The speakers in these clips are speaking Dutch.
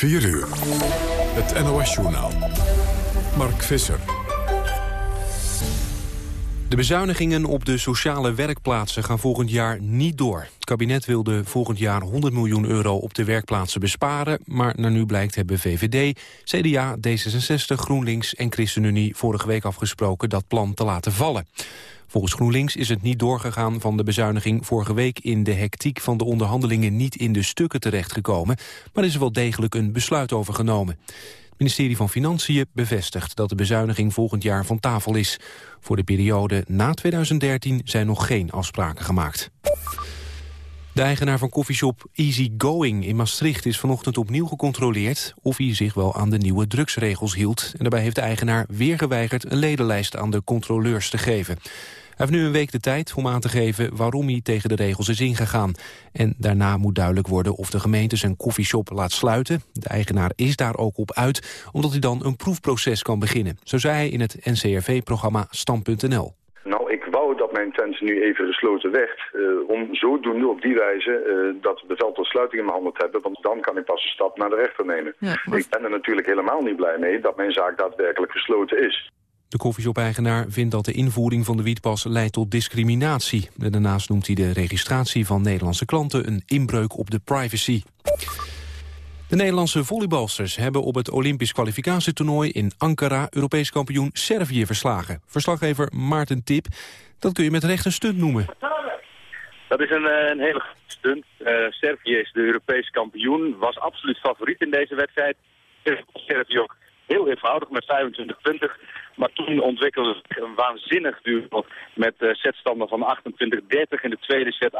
4 uur. Het NOS-journaal. Mark Visser. De bezuinigingen op de sociale werkplaatsen gaan volgend jaar niet door. Het kabinet wilde volgend jaar 100 miljoen euro op de werkplaatsen besparen... maar naar nu blijkt hebben VVD, CDA, D66, GroenLinks en ChristenUnie... vorige week afgesproken dat plan te laten vallen. Volgens GroenLinks is het niet doorgegaan van de bezuiniging vorige week in de hectiek van de onderhandelingen niet in de stukken terechtgekomen, maar is er wel degelijk een besluit over genomen. Het ministerie van Financiën bevestigt dat de bezuiniging volgend jaar van tafel is. Voor de periode na 2013 zijn nog geen afspraken gemaakt. De eigenaar van koffieshop Easy Going in Maastricht is vanochtend opnieuw gecontroleerd of hij zich wel aan de nieuwe drugsregels hield. En daarbij heeft de eigenaar weer geweigerd een ledenlijst aan de controleurs te geven. Hij heeft nu een week de tijd om aan te geven waarom hij tegen de regels is ingegaan. En daarna moet duidelijk worden of de gemeente zijn koffieshop laat sluiten. De eigenaar is daar ook op uit, omdat hij dan een proefproces kan beginnen. Zo zei hij in het NCRV-programma Stam.nl. Nou, ik wou dat mijn tent nu even gesloten werd. Uh, om zodoende op die wijze uh, dat bevel tot sluiting in mijn handen te hebben. Want dan kan ik pas een stap naar de rechter nemen. Ja, maar... Ik ben er natuurlijk helemaal niet blij mee dat mijn zaak daadwerkelijk gesloten is. De koffieshop-eigenaar vindt dat de invoering van de wietpas leidt tot discriminatie. Daarnaast noemt hij de registratie van Nederlandse klanten een inbreuk op de privacy. De Nederlandse volleybalsters hebben op het Olympisch kwalificatietoernooi in Ankara Europees kampioen Servië verslagen. Verslaggever Maarten Tip, dat kun je met recht een stunt noemen. Dat is een, eh, een hele stunt. Uh, Servië is de Europees kampioen, was absoluut favoriet in deze wedstrijd. Servië ook heel eenvoudig met 25-20. Maar toen ontwikkelde zich een waanzinnig duel met uh, setstanden van 28-30 in de tweede set,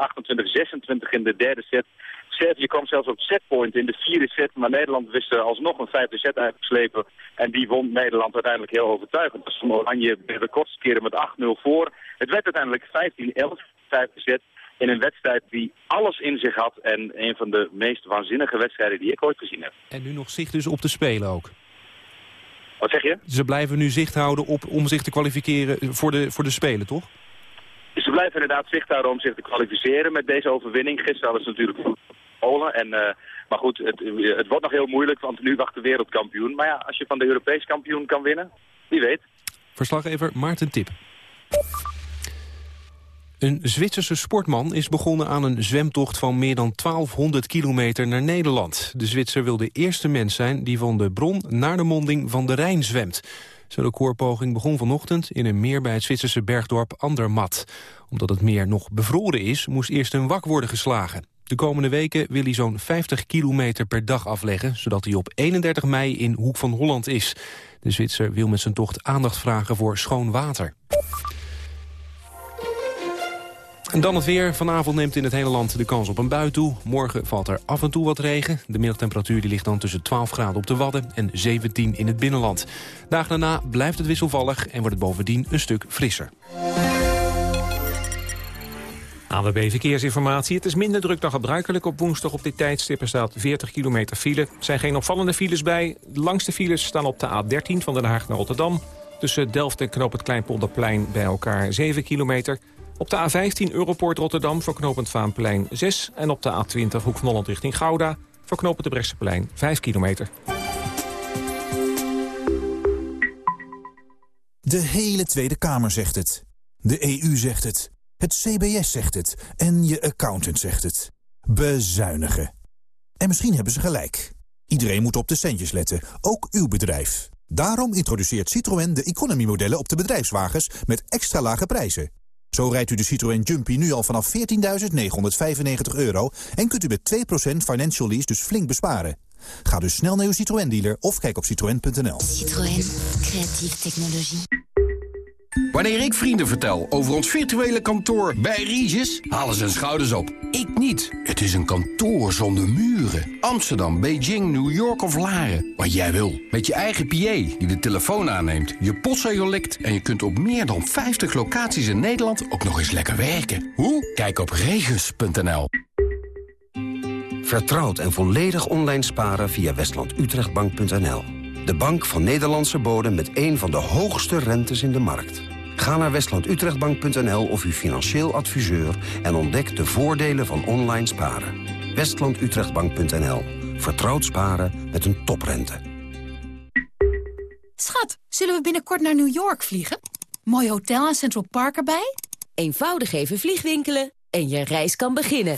28-26 in de derde set. Servië kwam zelfs op setpoint in de vierde set, maar Nederland wist er alsnog een vijfde set uit te slepen. En die won Nederland uiteindelijk heel overtuigend. Dus van Oranje de kortste keren met 8-0 voor. Het werd uiteindelijk 15-11, vijfde set in een wedstrijd die alles in zich had en een van de meest waanzinnige wedstrijden die ik ooit gezien heb. En nu nog zicht dus op te spelen ook? Wat zeg je? Ze blijven nu zicht houden op, om zich te kwalificeren voor de, voor de Spelen, toch? Ze blijven inderdaad zicht houden om zich te kwalificeren met deze overwinning. Gisteren hadden ze natuurlijk Polen. En, uh, maar goed, het, het wordt nog heel moeilijk, want nu wacht de wereldkampioen. Maar ja, als je van de Europees kampioen kan winnen, wie weet. Verslaggever Maarten Tip. Een Zwitserse sportman is begonnen aan een zwemtocht van meer dan 1200 kilometer naar Nederland. De Zwitser wil de eerste mens zijn die van de bron naar de monding van de Rijn zwemt. Zijn recordpoging begon vanochtend in een meer bij het Zwitserse bergdorp Andermatt. Omdat het meer nog bevroren is, moest eerst een wak worden geslagen. De komende weken wil hij zo'n 50 kilometer per dag afleggen... zodat hij op 31 mei in Hoek van Holland is. De Zwitser wil met zijn tocht aandacht vragen voor schoon water. En dan het weer. Vanavond neemt in het hele land de kans op een bui toe. Morgen valt er af en toe wat regen. De middagtemperatuur die ligt dan tussen 12 graden op de Wadden en 17 in het binnenland. Dagen daarna blijft het wisselvallig en wordt het bovendien een stuk frisser. AWB Verkeersinformatie. Het is minder druk dan gebruikelijk op woensdag op dit tijdstip. Er staat 40 kilometer file. Er zijn geen opvallende files bij. De langste files staan op de A13 van Den Haag naar Rotterdam. Tussen Delft en Knoop het Kleinpolderplein bij elkaar 7 kilometer. Op de A15 Europoort Rotterdam voor knooppunt Vaanplein 6. En op de A20 Hoek van Holland richting Gouda voor knooppunt de Bresseplein 5 kilometer. De hele Tweede Kamer zegt het. De EU zegt het. Het CBS zegt het. En je accountant zegt het. Bezuinigen. En misschien hebben ze gelijk. Iedereen moet op de centjes letten, ook uw bedrijf. Daarom introduceert Citroën de economy-modellen op de bedrijfswagens met extra lage prijzen. Zo rijdt u de Citroën Jumpy nu al vanaf 14.995 euro... en kunt u met 2% financial lease dus flink besparen. Ga dus snel naar uw Citroën-dealer of kijk op citroën.nl. Citroën. Creatieve technologie. Wanneer ik vrienden vertel over ons virtuele kantoor bij Regis, halen ze hun schouders op. Ik niet. Het is een kantoor zonder muren. Amsterdam, Beijing, New York of Laren. Wat jij wil. Met je eigen PA die de telefoon aanneemt, je postzegel likt... en je kunt op meer dan 50 locaties in Nederland ook nog eens lekker werken. Hoe? Kijk op regis.nl. Vertrouwd en volledig online sparen via westlandutrechtbank.nl. De bank van Nederlandse bodem met een van de hoogste rentes in de markt. Ga naar westlandutrechtbank.nl of uw financieel adviseur... en ontdek de voordelen van online sparen. westlandutrechtbank.nl Vertrouwd sparen met een toprente. Schat, zullen we binnenkort naar New York vliegen? Mooi hotel en Central Park erbij? Eenvoudig even vliegwinkelen en je reis kan beginnen.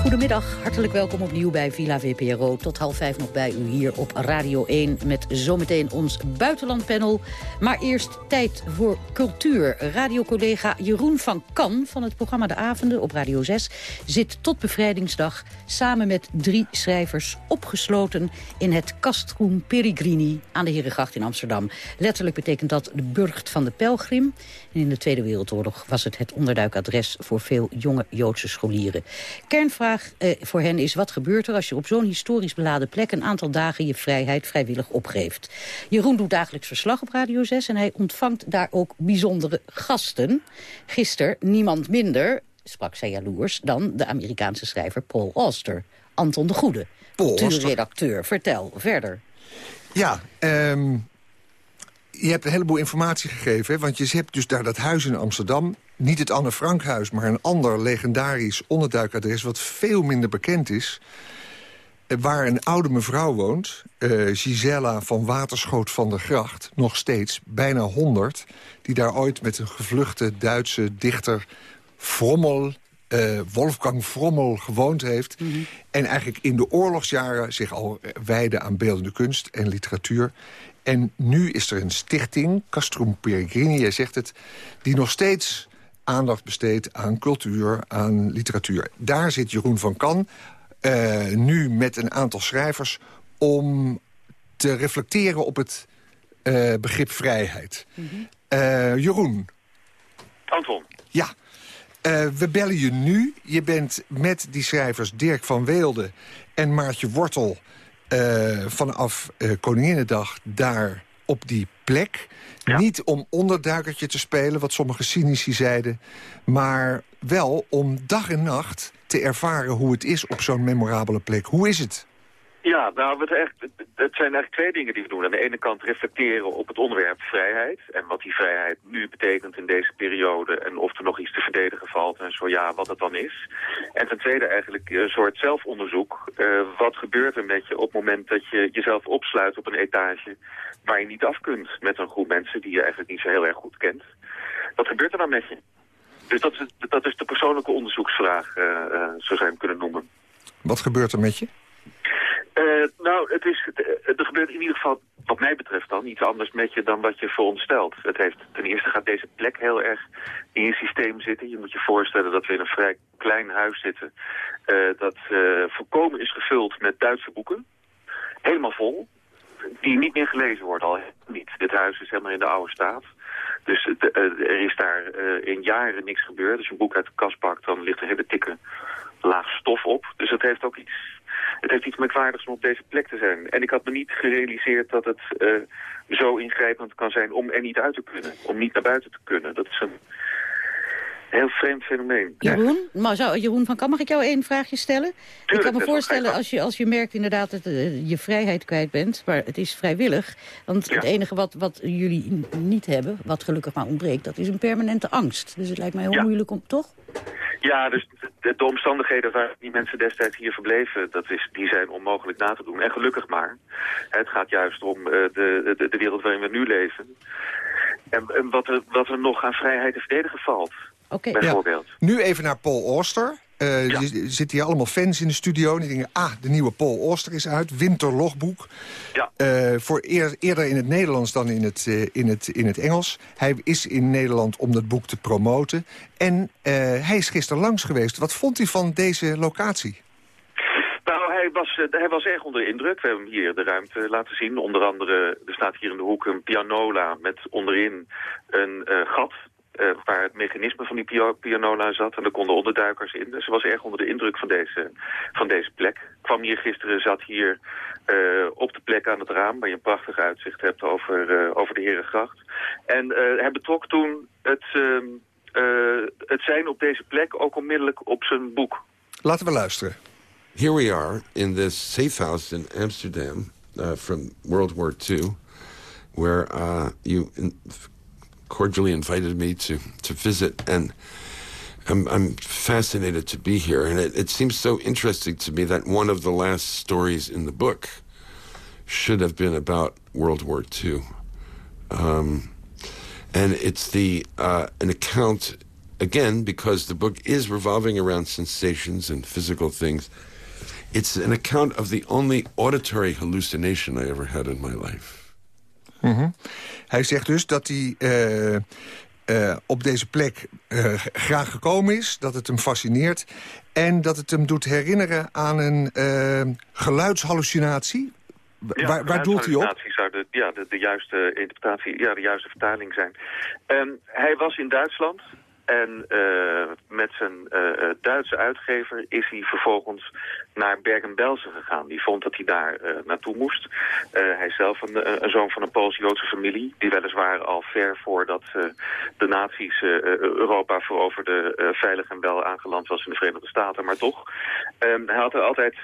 Goedemiddag, hartelijk welkom opnieuw bij Villa VPRO. Tot half vijf nog bij u hier op Radio 1 met zometeen ons buitenlandpanel. Maar eerst tijd voor cultuur. Radiocollega Jeroen van Kan van het programma De Avonden op Radio 6... zit tot bevrijdingsdag samen met drie schrijvers opgesloten... in het Kastgroen Peregrini aan de Herengracht in Amsterdam. Letterlijk betekent dat de burcht van de pelgrim. En in de Tweede Wereldoorlog was het het onderduikadres... voor veel jonge Joodse scholieren. Kernvraag eh, voor hen is... wat gebeurt er als je op zo'n historisch beladen plek... een aantal dagen je vrijheid vrijwillig opgeeft? Jeroen doet dagelijks verslag op Radio 6... en hij ontvangt daar ook bijzondere gasten. Gisteren niemand minder, sprak zij jaloers... dan de Amerikaanse schrijver Paul Auster. Anton de Goede, redacteur. Vertel, verder. Ja, um, je hebt een heleboel informatie gegeven. Hè? Want je hebt dus daar dat huis in Amsterdam niet het Anne Frankhuis, maar een ander legendarisch onderduikadres... wat veel minder bekend is, eh, waar een oude mevrouw woont... Uh, Gisella van Waterschoot van der Gracht, nog steeds, bijna 100... die daar ooit met een gevluchte Duitse dichter Frommel... Uh, Wolfgang Frommel gewoond heeft... Mhm. en eigenlijk in de oorlogsjaren zich al wijde aan beeldende kunst en literatuur... En nu is er een stichting, Castrum Peregrini, jij zegt het... die nog steeds aandacht besteedt aan cultuur, aan literatuur. Daar zit Jeroen van Kan uh, nu met een aantal schrijvers... om te reflecteren op het uh, begrip vrijheid. Mm -hmm. uh, Jeroen. Anton. Ja. we bellen je nu. Je bent met die schrijvers Dirk van Weelde en Maartje Wortel... vanaf Koninginnedag daar op die plek. Niet om onderduikertje te spelen, wat sommige cynici zeiden... maar wel om dag en nacht te ervaren hoe het is op zo'n memorabele plek. Hoe is het? Ja, nou, het, echt, het zijn eigenlijk twee dingen die we doen. Aan de ene kant reflecteren op het onderwerp vrijheid... en wat die vrijheid nu betekent in deze periode... en of er nog iets te verdedigen valt en zo ja, wat het dan is. En ten tweede eigenlijk een soort zelfonderzoek. Uh, wat gebeurt er met je op het moment dat je jezelf opsluit op een etage... waar je niet af kunt met een groep mensen die je eigenlijk niet zo heel erg goed kent? Wat gebeurt er dan met je? Dus dat is, dat is de persoonlijke onderzoeksvraag, uh, uh, zo zou je hem kunnen noemen. Wat gebeurt er met je? Uh, nou, het is, er gebeurt in ieder geval, wat mij betreft dan, iets anders met je dan wat je veronderstelt. Het heeft, ten eerste gaat deze plek heel erg in je systeem zitten. Je moet je voorstellen dat we in een vrij klein huis zitten. Uh, dat volkomen is gevuld met Duitse boeken. Helemaal vol. Die niet meer gelezen worden, al niet. Dit huis is helemaal in de oude staat. Dus er is daar in jaren niks gebeurd. Als je een boek uit de kast pakt, dan ligt er hele dikke laag stof op. Dus het heeft ook iets het heeft iets merkwaardigs om op deze plek te zijn. En ik had me niet gerealiseerd dat het uh, zo ingrijpend kan zijn om er niet uit te kunnen. Om niet naar buiten te kunnen. Dat is een heel vreemd fenomeen. Jeroen, maar zou, Jeroen van Kam, mag ik jou één vraagje stellen? ik kan me voorstellen, als je, als je merkt inderdaad dat uh, je vrijheid kwijt bent... maar het is vrijwillig, want ja. het enige wat, wat jullie niet hebben... wat gelukkig maar ontbreekt, dat is een permanente angst. Dus het lijkt mij heel ja. moeilijk om, toch? Ja, dus de, de, omstandigheden waar die mensen destijds hier verbleven, dat is, die zijn onmogelijk na te doen. En gelukkig maar. Het gaat juist om uh, de, de, de wereld waarin we nu leven. En, en wat, er, wat er nog aan vrijheid te verdedigen valt. Okay. Bijvoorbeeld. Ja. Nu even naar Paul Auster. Uh, ja. Zitten hier allemaal fans in de studio. En die denken, ah, de nieuwe Paul Oster is uit. Winterlogboek. Ja. Uh, voor eer, eerder in het Nederlands dan in het, uh, in, het, in het Engels. Hij is in Nederland om dat boek te promoten. En hij is gisteren langs geweest. Wat vond u van deze locatie? Nou, hij was, hij was erg onder de indruk. We hebben hem hier de ruimte laten zien. Onder andere, er staat hier in de hoek een pianola met onderin een gat uh, waar het mechanisme van die pianola zat. En er konden onderduikers in. Dus ze was erg onder de indruk van deze, van deze plek. Kwam hier gisteren, zat hier uh, op de plek aan het raam... waar je een prachtig uitzicht hebt over, uh, over de Herengracht. En hij betrok toen het, ehm, het zijn op deze plek ook onmiddellijk op zijn boek. Laten we luisteren. Here we are in this safe house in Amsterdam from World War II... where you cordially invited me to, to visit. And I'm, I'm fascinated to be here. And it, it seems so interesting to me that one of the last stories in the book should have been about World War II. Um, and it's the uh, an account again because the book is revolving around sensations and physical things. It's an account of the only auditory hallucination I ever had in my life. Mm -hmm. Hij zegt dus dat hij uh, uh, op deze plek uh, graag gekomen is, dat het hem fascineert... en dat het hem doet herinneren aan een geluidshallucinatie. Ja, waar, waar doelt hij op? zou de, ja, de, de, juiste interpretatie, ja, de juiste vertaling zijn. Um, hij was in Duitsland en uh, met zijn uh, Duitse uitgever is hij vervolgens naar Bergen-Belsen gegaan. Die vond dat hij daar naartoe moest. hij is zelf een, een, zoon van een Pools-Joodse familie... die weliswaar al ver voordat de nazi's Europa veroverde... veilig en wel aangeland was in de Verenigde Staten, maar toch. Um, hij had er altijd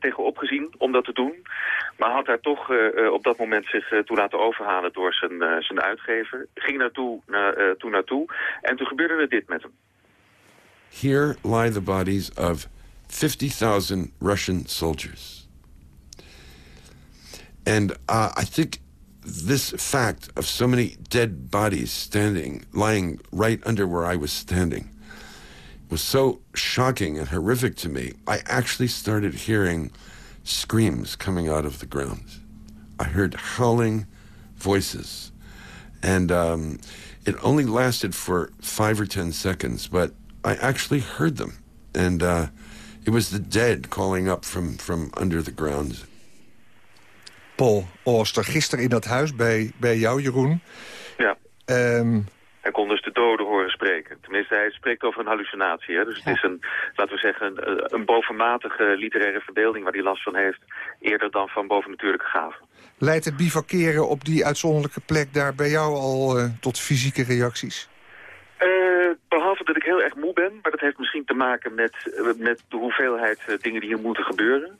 tegenop gezien om dat te doen... maar had daar toch op dat moment zich toe laten overhalen door zijn, zijn uitgever. Ging naartoe, na, toen naartoe en toen gebeurde het Here lie the bodies of 50,000 Russian soldiers. And uh, I think this fact of so many dead bodies standing, lying right under where I was standing, was so shocking and horrific to me. I actually started hearing screams coming out of the ground. I heard howling voices. And um, it only lasted for five or ten seconds, but I actually heard them. And uh, it was the dead calling up from, from under the ground. Paul Ooster, gisteren in dat huis bij, bij jou, Jeroen. Ja. Um, hij kon dus de doden horen spreken. Tenminste, hij spreekt over een hallucinatie. Hè? Dus het is een, laten we zeggen, een, een bovenmatige literaire verbeelding... waar hij last van heeft, eerder dan van bovennatuurlijke gaven. Leidt het bivakeren op die uitzonderlijke plek daar bij jou al uh, tot fysieke reacties? Uh, behalve dat ik heel erg moe ben, maar dat heeft misschien te maken met, uh, met de hoeveelheid dingen die hier moeten gebeuren.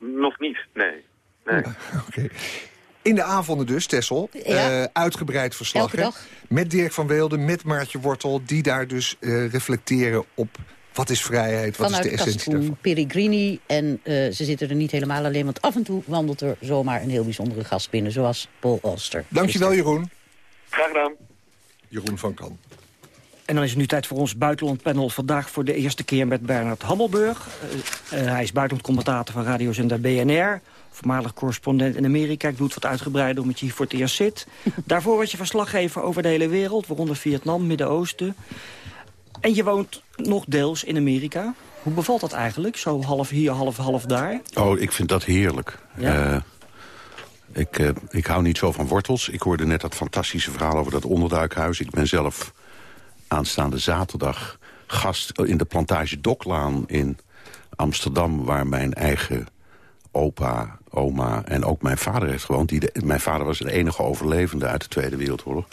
nog niet, nee. nee. Oké. Okay. In de avonden dus, Tessel, ja. uitgebreid verslag. Met Dirk van Weelden, met Maartje Wortel, die daar dus reflecteren op wat is vrijheid? Wat Vanuit is de essentie daarvan? Peregrini. En uh, ze zitten er niet helemaal alleen, want af en toe wandelt er zomaar een heel bijzondere gast binnen, zoals Paul Oster. Dankjewel, Jeroen. Graag gedaan. Jeroen van Kan. En dan is het nu tijd voor ons buitenlandpanel. Vandaag voor de eerste keer met Bernard Hammelburg. Uh, uh, hij is buitenlandcommentator van radiozender BNR. Voormalig correspondent in Amerika. Ik doe het wat uitgebreider omdat je hier voor het eerst zit. Daarvoor was je verslaggever over de hele wereld. Waaronder Vietnam, Midden-Oosten. En je woont nog deels in Amerika. Hoe bevalt dat eigenlijk? Zo half hier, half, half daar? Oh, ik vind dat heerlijk. Ja? Uh, ik, uh, ik hou niet zo van wortels. Ik hoorde net dat fantastische verhaal over dat onderduikhuis. Ik ben zelf aanstaande zaterdag gast in de plantage Doklaan in Amsterdam... waar mijn eigen opa, oma en ook mijn vader heeft gewoond. Die de, mijn vader was de enige overlevende uit de Tweede Wereldoorlog.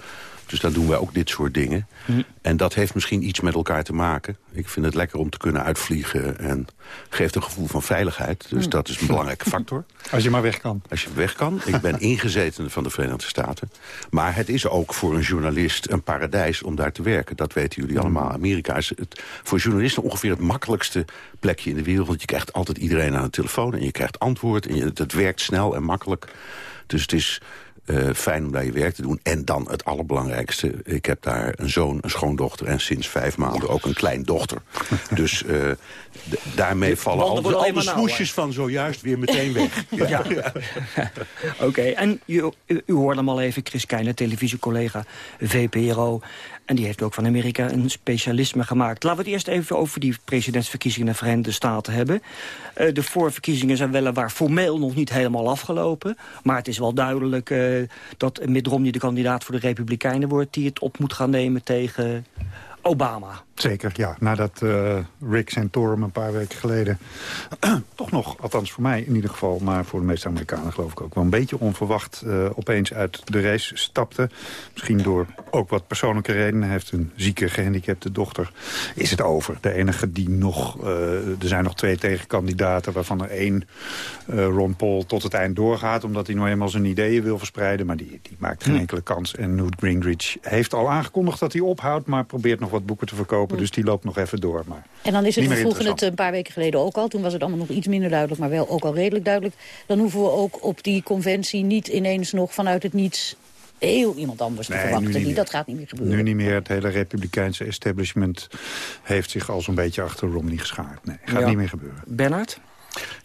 Dus dan doen wij ook dit soort dingen. Hm. En dat heeft misschien iets met elkaar te maken. Ik vind het lekker om te kunnen uitvliegen en geeft een gevoel van veiligheid. Dus hm. dat is een belangrijke factor. Als je maar weg kan. Als je weg kan. Ik ben ingezeten van de Verenigde Staten. Maar het is ook voor een journalist een paradijs om daar te werken. Dat weten jullie hm. allemaal. Amerika is het, voor journalisten ongeveer het makkelijkste plekje in de wereld. Want je krijgt altijd iedereen aan de telefoon en je krijgt antwoord. En je, het werkt snel en makkelijk. Dus het is Uh, fijn om daar je werk te doen. En dan het allerbelangrijkste. Ik heb daar een zoon, een schoondochter en sinds vijf maanden ook een kleindochter. dus uh, daarmee vallen al, de, al de smoesjes van zojuist weer meteen weg. ja. ja. Oké, en u, u, u, hoorde hem al even, Chris Keijne, televisiecollega VPRO. En die heeft ook van Amerika een specialisme gemaakt. Laten we het eerst even over die presidentsverkiezingen in de Verenigde Staten hebben. Uh, de voorverkiezingen zijn weliswaar formeel nog niet helemaal afgelopen. Maar het is wel duidelijk uh, dat Mitt Romney de kandidaat voor de Republikeinen wordt... die het op moet gaan nemen tegen Obama. Zeker, ja. Nadat uh, Rick Santorum een paar weken geleden... toch nog, althans voor mij in ieder geval... maar voor de meeste Amerikanen geloof ik ook wel een beetje onverwacht... Uh, opeens uit de race stapte. Misschien door ook wat persoonlijke redenen. Hij heeft een zieke, gehandicapte dochter. Is het over. De enige die nog... Uh, er zijn nog twee tegenkandidaten... waarvan er één, Ron Paul, tot het eind doorgaat... omdat hij nou eenmaal zijn ideeën wil verspreiden. Maar die, die maakt geen enkele kans. En Newt Gingrich heeft al aangekondigd dat hij ophoudt... maar probeert nog wat boeken te verkopen dus die loopt nog even door. Maar en dan is het, we vroegen het een paar weken geleden ook al. Toen was het allemaal nog iets minder duidelijk, maar wel ook al redelijk duidelijk. Dan hoeven we ook op die conventie niet ineens nog vanuit het niets heel iemand anders te verwachten. Die, dat gaat niet meer gebeuren. Nu niet meer. Het hele republikeinse establishment heeft zich al zo'n beetje achter Romney geschaard. Nee, gaat niet meer gebeuren. Bernard?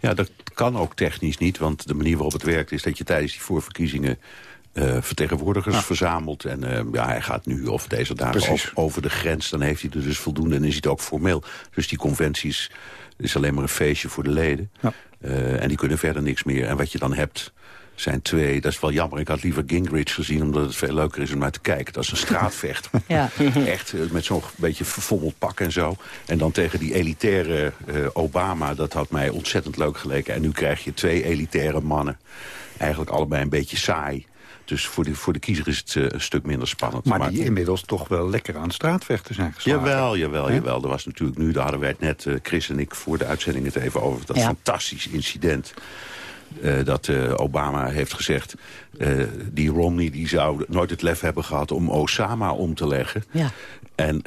Ja, dat kan ook technisch niet, want de manier waarop het werkt... is dat je tijdens die voorverkiezingen uh, vertegenwoordigers verzameld. En uh, ja, hij gaat nu of deze dagen over, over, de grens. Dan heeft hij er dus voldoende en is hij het ook formeel. Dus die conventies is alleen maar een feestje voor de leden. Ja. Uh, en die kunnen verder niks meer. En wat je dan hebt zijn twee, dat is wel jammer. Ik had liever Gingrich gezien, omdat het veel leuker is om naar te kijken. Dat is een straatvecht. ja. Echt, met zo'n beetje verfommeld pak en zo. En dan tegen die elitaire Obama, dat had mij ontzettend leuk geleken. En nu krijg je twee elitaire mannen. Eigenlijk allebei een beetje saai. Dus voor de, voor de kiezer is het uh, een stuk minder spannend. Maar, die inmiddels toch wel lekker aan straatvechten zijn geslagen. Jawel, jawel, jawel. Er was natuurlijk nu, daar hadden wij het net, uh, Chris en ik... voor de uitzending het even over dat ja. fantastisch incident... Uh, dat uh, Obama heeft gezegd... Uh, die Romney die zou nooit het lef hebben gehad om Osama om te leggen. Ja. En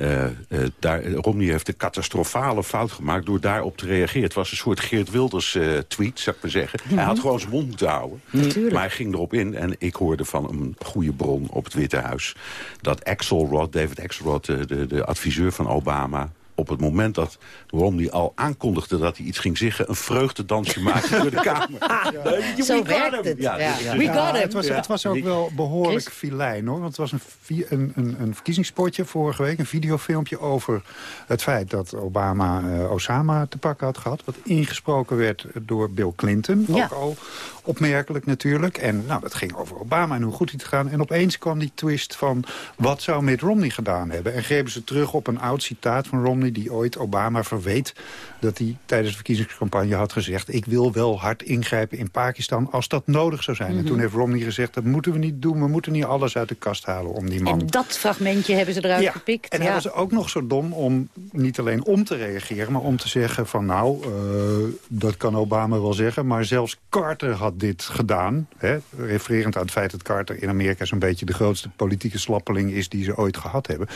daar, Romney heeft een catastrofale fout gemaakt door daarop te reageren. Het was een soort Geert Wilders tweet, zou ik maar zeggen. Hij had gewoon zijn mond moeten houden. Natuurlijk. Maar hij ging erop in en ik hoorde van een goede bron op het Witte Huis... dat Axelrod, David Axelrod, de, de adviseur van Obama op het moment dat Romney al aankondigde dat hij iets ging zeggen... een vreugdedansje maakte door de Kamer. Ja. Zo werkt het. Ja, ja, We got Het was, het was ook wel behoorlijk Chris? filijn, hoor. Want het was een, een, een, een verkiezingspotje vorige week. Een videofilmpje over het feit dat Obama uh, Osama te pakken had gehad. Wat ingesproken werd door Bill Clinton. Ook al opmerkelijk natuurlijk. En nou, dat ging over Obama en hoe goed hij het gaan. En opeens kwam die twist van wat zou Mitt Romney gedaan hebben. En grepen ze terug op een oud citaat van Romney... die ooit Obama verweet dat hij tijdens de verkiezingscampagne had gezegd... ik wil wel hard ingrijpen in Pakistan als dat nodig zou zijn. Mm -hmm. En toen heeft Romney gezegd, dat moeten we niet doen. We moeten niet alles uit de kast halen om die man... En dat fragmentje hebben ze eruit ja. gepikt. En hij was ook nog zo dom om niet alleen om te reageren... maar om te zeggen van nou, uh, dat kan Obama wel zeggen... maar zelfs Carter had dit gedaan. Hè, refererend aan het feit dat Carter in Amerika... zo'n beetje de grootste politieke slappeling is die ze ooit gehad hebben.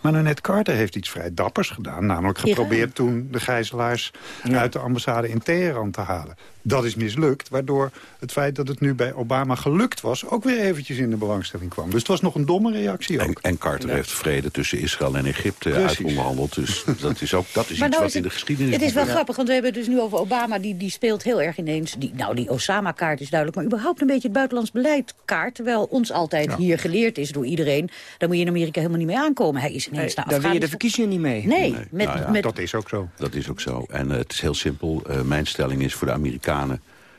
Maar net Carter heeft iets vrij dappers gedaan. Namelijk geprobeerd toen de ja. uit de ambassade in Teheran te halen. Dat is mislukt, waardoor het feit dat het nu bij Obama gelukt was... ook weer eventjes in de belangstelling kwam. Dus het was nog een domme reactie ook. En, en Carter ja. heeft vrede tussen Israël en Egypte uitonderhandeld. Dus dat is ook dat is iets nou wat in de geschiedenis... Het is wel grappig, want we hebben het dus nu over Obama. Die, die speelt heel erg ineens... Die, nou, die Osama-kaart is duidelijk. Maar überhaupt een beetje het buitenlands beleid kaart. Terwijl ons altijd ja. hier geleerd is door iedereen... daar moet je in Amerika helemaal niet mee aankomen. Hij is ineens nee, Daar wil je de verkiezingen niet mee. Nee, nee. Met, nou met... dat is ook zo. Dat is ook zo. En uh, het is heel simpel. Uh, mijn stelling is voor de Amerikanen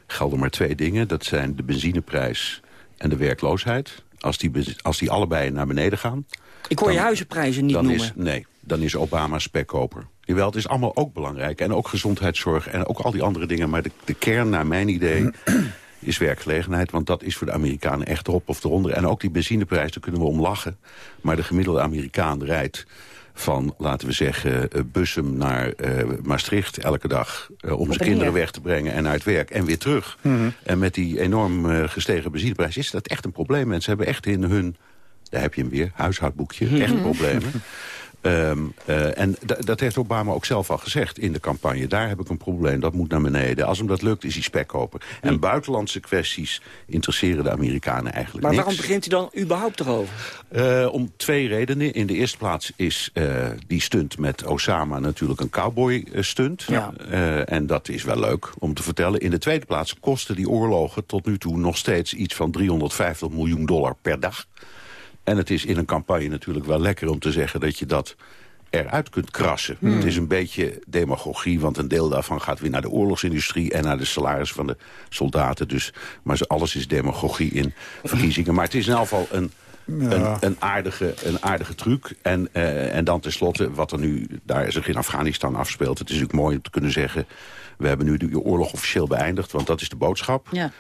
gelden maar twee dingen. Dat zijn de benzineprijs en de werkloosheid. Als die, als die allebei naar beneden gaan... Ik hoor dan, je huizenprijzen niet noemen. Is, nee, dan is Obama spekkoper. Jawel, het is allemaal ook belangrijk. En ook gezondheidszorg en ook al die andere dingen. Maar de, de kern, naar mijn idee, is werkgelegenheid. Want dat is voor de Amerikanen echt erop of eronder. En ook die benzineprijs, daar kunnen we om lachen. Maar de gemiddelde Amerikaan rijdt van, laten we zeggen, uh, Bussum naar uh, Maastricht elke dag... Uh, om zijn kinderen weg te brengen en naar het werk en weer terug. Mm -hmm. En met die enorm gestegen benzineprijs is dat echt een probleem. Mensen hebben echt in hun, daar heb je hem weer, huishoudboekje, mm -hmm. echt problemen. Ehm, eh, en dat heeft Obama ook zelf al gezegd in de campagne. Daar heb ik een probleem, dat moet naar beneden. Als hem dat lukt, is hij spekkoper. En hm. buitenlandse kwesties interesseren de Amerikanen eigenlijk Maar waarom begint hij dan überhaupt erover? Uh, om twee redenen. In de eerste plaats is uh, die stunt met Osama natuurlijk een cowboy-stunt. Ja. en dat is wel leuk om te vertellen. In de tweede plaats kosten die oorlogen tot nu toe nog steeds iets van 350 miljoen dollar per dag. En het is in een campagne natuurlijk wel lekker om te zeggen... dat je dat eruit kunt krassen. Hmm. Het is een beetje demagogie, want een deel daarvan gaat weer naar de oorlogsindustrie... en naar de salaris van de soldaten. Dus, maar alles is demagogie in verkiezingen. Maar het is in elk geval een, een, een, aardige, een aardige truc. En, uh, en dan tenslotte, wat er nu daar zich in Afghanistan afspeelt... het is natuurlijk mooi om te kunnen zeggen... we hebben nu de oorlog officieel beëindigd, want dat is de boodschap. Ja.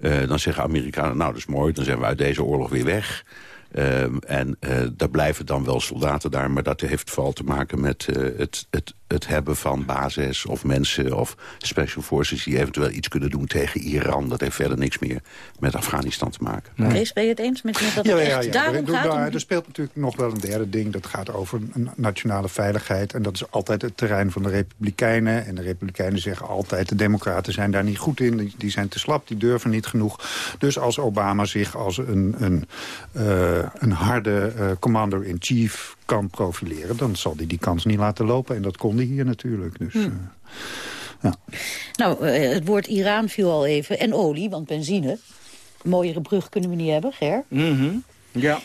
Uh, dan zeggen Amerikanen, nou dat is mooi, dan zijn we uit deze oorlog weer weg... Ehm, en uh, daar blijven dan wel soldaten daar. Maar dat heeft vooral te maken met uh, het, het, het hebben van basis of mensen of special forces... die eventueel iets kunnen doen tegen Iran. Dat heeft verder niks meer met Afghanistan te maken. Nee. ben je het eens met, met dat ja, het echt ja, daarom gaat? Daar, Er speelt natuurlijk nog wel een derde ding. Dat gaat over nationale veiligheid. En dat is altijd het terrein van de Republikeinen. En de Republikeinen zeggen altijd... de Democraten zijn daar niet goed in. Die, zijn te slap, die durven niet genoeg. Dus als Obama zich als een, een, uh, een harde uh, commander-in-chief kan profileren... dan zal hij die kans niet laten lopen. En dat kon hij hier natuurlijk. Dus, hm. uh, ja. Nou, het woord Iran viel al even. En olie, want benzine. Een mooiere brug kunnen we niet hebben, Ger. Mm ja.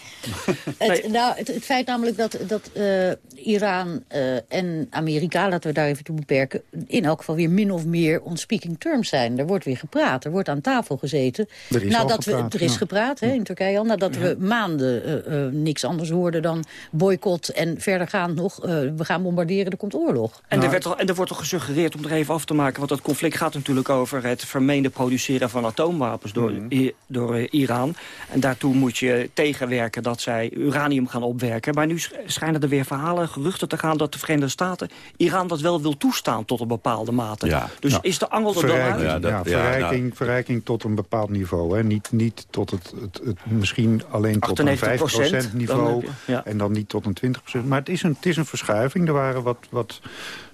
het, nou, het, het, feit namelijk dat, dat uh, Iran uh, en Amerika, laten we daar even toe beperken... in elk geval weer min of meer on speaking terms zijn. Er wordt weer gepraat, er wordt aan tafel gezeten. Er is nadat gepraat, we, Er is gepraat hè, in Turkije al, nadat we maanden uh, niks anders hoorden dan boycott... en verdergaand nog, we gaan bombarderen, er komt oorlog. En, er, werd al, en er wordt al gesuggereerd, om er even af te maken... want dat conflict gaat natuurlijk over het vermeende produceren van atoomwapens door, mm. door Iran. En daartoe moet je tegen werken dat zij uranium gaan opwerken. Maar nu schijnen er weer verhalen, geruchten te gaan... dat de Verenigde Staten Iran dat wel wil toestaan tot een bepaalde mate. Ja. Dus is de angel er dan uit? Ja, dat, ja, verrijking, nou. verrijking tot een bepaald niveau. Hè. Niet, niet tot het, het, het misschien alleen tot een 5% niveau. en dan niet tot een 20%. Maar het is een, het is een verschuiving. Er waren wat... wat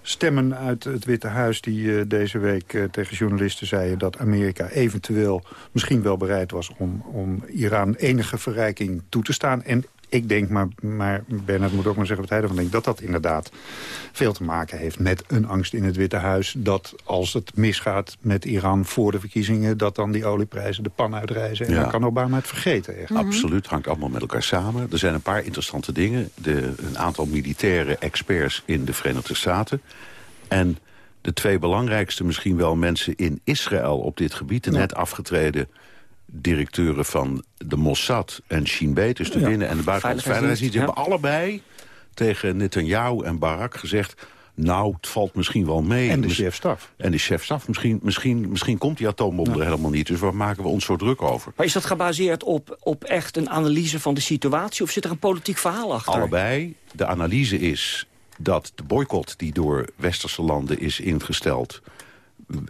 stemmen uit het Witte Huis die uh, deze week uh, tegen journalisten zeiden... dat Amerika eventueel misschien wel bereid was om, om Iran enige verrijking toe te staan. En ik denk, maar, maar Bernard moet ook maar zeggen wat hij ervan denkt... dat dat inderdaad veel te maken heeft met een angst in het Witte Huis... dat als het misgaat met Iran voor de verkiezingen... dat dan die olieprijzen de pan uitreizen. En dan kan Obama het vergeten. Echt. Mm Absoluut, hangt allemaal met elkaar samen. Er zijn een paar interessante dingen. De, een aantal militaire experts in de Verenigde Staten... en de twee belangrijkste misschien wel mensen in Israël op dit gebied... de net afgetreden directeuren van de Mossad en Shin Bet, dus de binnen- en de buitenlandse veiligheidsdienst, ja. hebben allebei tegen Netanyahu en Barak gezegd... nou, het valt misschien wel mee. En de chef-staf. En de chef-staf. Misschien, misschien, misschien komt die atoombom er helemaal niet. Dus waar maken we ons zo druk over? Maar is dat gebaseerd op, op echt een analyse van de situatie... of zit er een politiek verhaal achter? Allebei. De analyse is dat de boycott die door westerse landen is ingesteld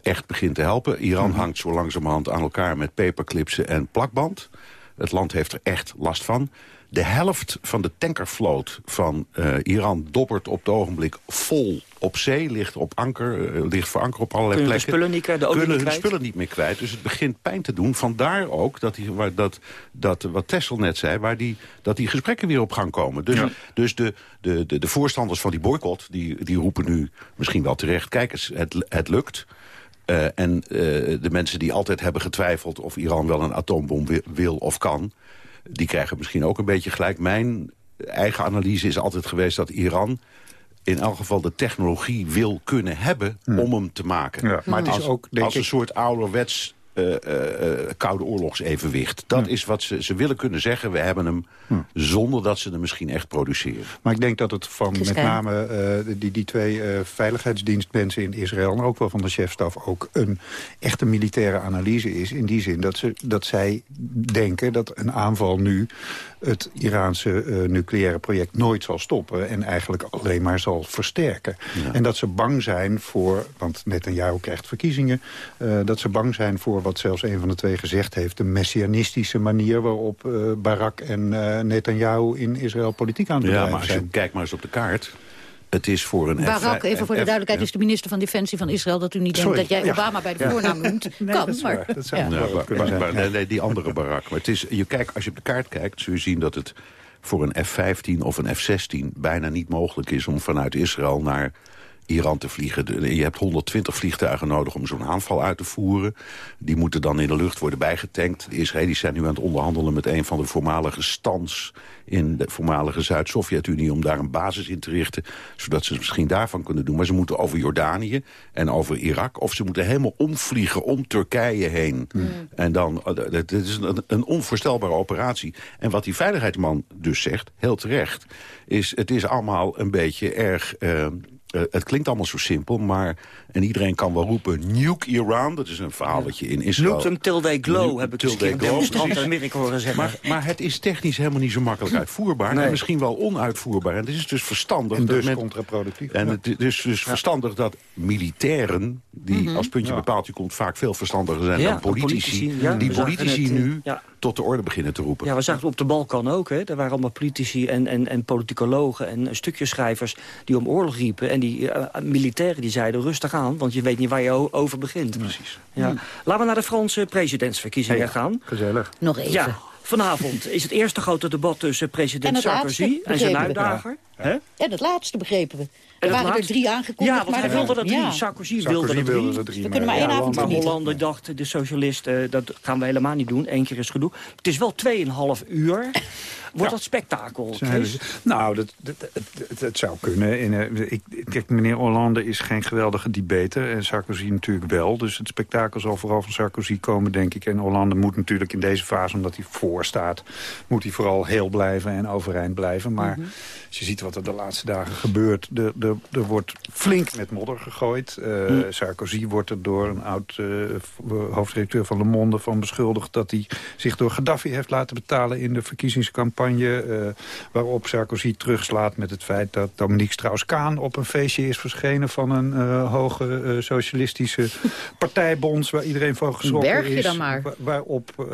echt begint te helpen. Iran mhm. hangt zo langzamerhand aan elkaar met paperclipsen en plakband. Het land heeft er echt last van. De helft van de tankervloot van uh, Iran dobbert op het ogenblik vol op zee. Ligt op anker, uh, ligt voor anker op allerlei Kunnen plekken. Spullen niet, de Kunnen hun spullen niet meer kwijt. Dus het begint pijn te doen. Vandaar ook dat, die, waar, dat, dat wat Tessel net zei, waar die, dat die gesprekken weer op gang komen. Dus, dus de, de, de, de voorstanders van die boycott, die, die roepen nu misschien wel terecht... kijk eens, het, het lukt. Uh, en uh, de mensen die altijd hebben getwijfeld of Iran wel een atoombom wil of kan... die krijgen misschien ook een beetje gelijk. Mijn eigen analyse is altijd geweest dat Iran in elk geval de technologie wil kunnen hebben hmm. om hem te maken. Ja, maar het is als, ook, denk als een soort ouderwets uh, uh, koude oorlogsevenwicht. Dat is wat ze, ze willen kunnen zeggen. We hebben hem zonder dat ze hem misschien echt produceren. Maar ik denk dat het van met name uh, die, die twee veiligheidsdienstmensen in Israël... en ook wel van de chefstaf ook een echte militaire analyse is. In die zin dat, ze, dat zij denken dat een aanval nu het Iraanse uh, nucleaire project nooit zal stoppen... en eigenlijk alleen maar zal versterken. En dat ze bang zijn voor, want net een jaar ook krijgt verkiezingen... Uh, dat ze bang zijn voor wat zelfs een van de twee gezegd heeft... de messianistische manier waarop uh, Barak en Netanyahu in Israël politiek aan het bedrijven Ja, maar als je kijkt maar eens op de kaart... Het is voor een Barak, even voor de duidelijkheid, is de minister van Defensie van Israël... dat u niet denkt dat jij Obama bij de voornaam noemt. nee, kan, dat maar... Dat zou ja. nee, nee, die andere Barak. Maar het is, je kijkt, als je op de kaart kijkt, zul je zien dat het voor een F-15 of een F-16 bijna niet mogelijk is... om vanuit Israël naar Iran te vliegen. Je hebt 120 vliegtuigen nodig om zo'n aanval uit te voeren. Die moeten dan in de lucht worden bijgetankt. De Israëli's zijn nu aan het onderhandelen met een van de voormalige stands... in de voormalige Zuid-Sovjet-Unie om daar een basis in te richten... zodat ze het misschien daarvan kunnen doen. Maar ze moeten over Jordanië en over Irak... of ze moeten helemaal omvliegen om Turkije heen. Hmm. En dan, het is een, een onvoorstelbare operatie. En wat die veiligheidsman dus zegt, heel terecht... is het is allemaal een beetje erg... Uh, het klinkt allemaal zo simpel, maar... en iedereen kan wel roepen, nuke Iran. Dat is een verhaal dat je in Israël... Nuke them till they glow, heb ik demonstrant in Amerika horen zeggen. Maar, maar, het is technisch helemaal niet zo makkelijk uitvoerbaar. Nee. En misschien wel onuitvoerbaar. En het is dus verstandig... En dus contraproductief. En het is dus ja. verstandig dat militairen... die mm -hmm. als puntje ja. bepaaldje komt vaak veel verstandiger zijn ja, dan politici... politici die politici het, nu tot de orde beginnen te roepen. Ja, we zagen het op de Balkan ook. Hè. Er waren allemaal politici en, en, en politicologen en stukjeschrijvers... die om oorlog riepen. En die uh, militairen die zeiden rustig aan, want je weet niet waar je over begint. Precies. Ja. Hmm. Laten we naar de Franse presidentsverkiezingen hey, gaan. Gezellig. Nog even. Ja, vanavond is het eerste grote debat tussen president en Sarkozy en zijn uitdager. Ja. En het laatste begrepen we. Er En waren laatste... er drie aangekondigd. Ja, want maar hij wilde er drie. Ja. Sarkozy, Sarkozy wilde er drie. wilde drie. We kunnen maar één avond Maar genieten. Hollande dacht, de socialisten, dat gaan we helemaal niet doen. Eén keer is gedoe. Het is wel 2,5 uur. Wordt dat spektakel? Nou, dat, dat, dat, dat, zou kunnen. In, uh, ik, kijk, meneer Hollande is geen geweldige debater. En Sarkozy natuurlijk wel. Dus het spektakel zal vooral van Sarkozy komen, denk ik. En Hollande moet natuurlijk in deze fase, omdat hij voor staat... moet hij vooral heel blijven en overeind blijven. Maar mm -hmm. als je ziet wat er de laatste dagen gebeurt... er, er, er wordt flink met modder gegooid. Uh, mm. Sarkozy wordt er door een oud uh, hoofdredacteur van Le Monde van beschuldigd... dat hij zich door Gaddafi heeft laten betalen in de verkiezingscampagne Uh, waarop Sarkozy terugslaat met het feit dat Dominique Strauss-Kaan... op een feestje is verschenen van een uh, hoge uh, socialistische partijbonds... waar iedereen van geschrokken Berg je is. Dan maar. Waar, waarop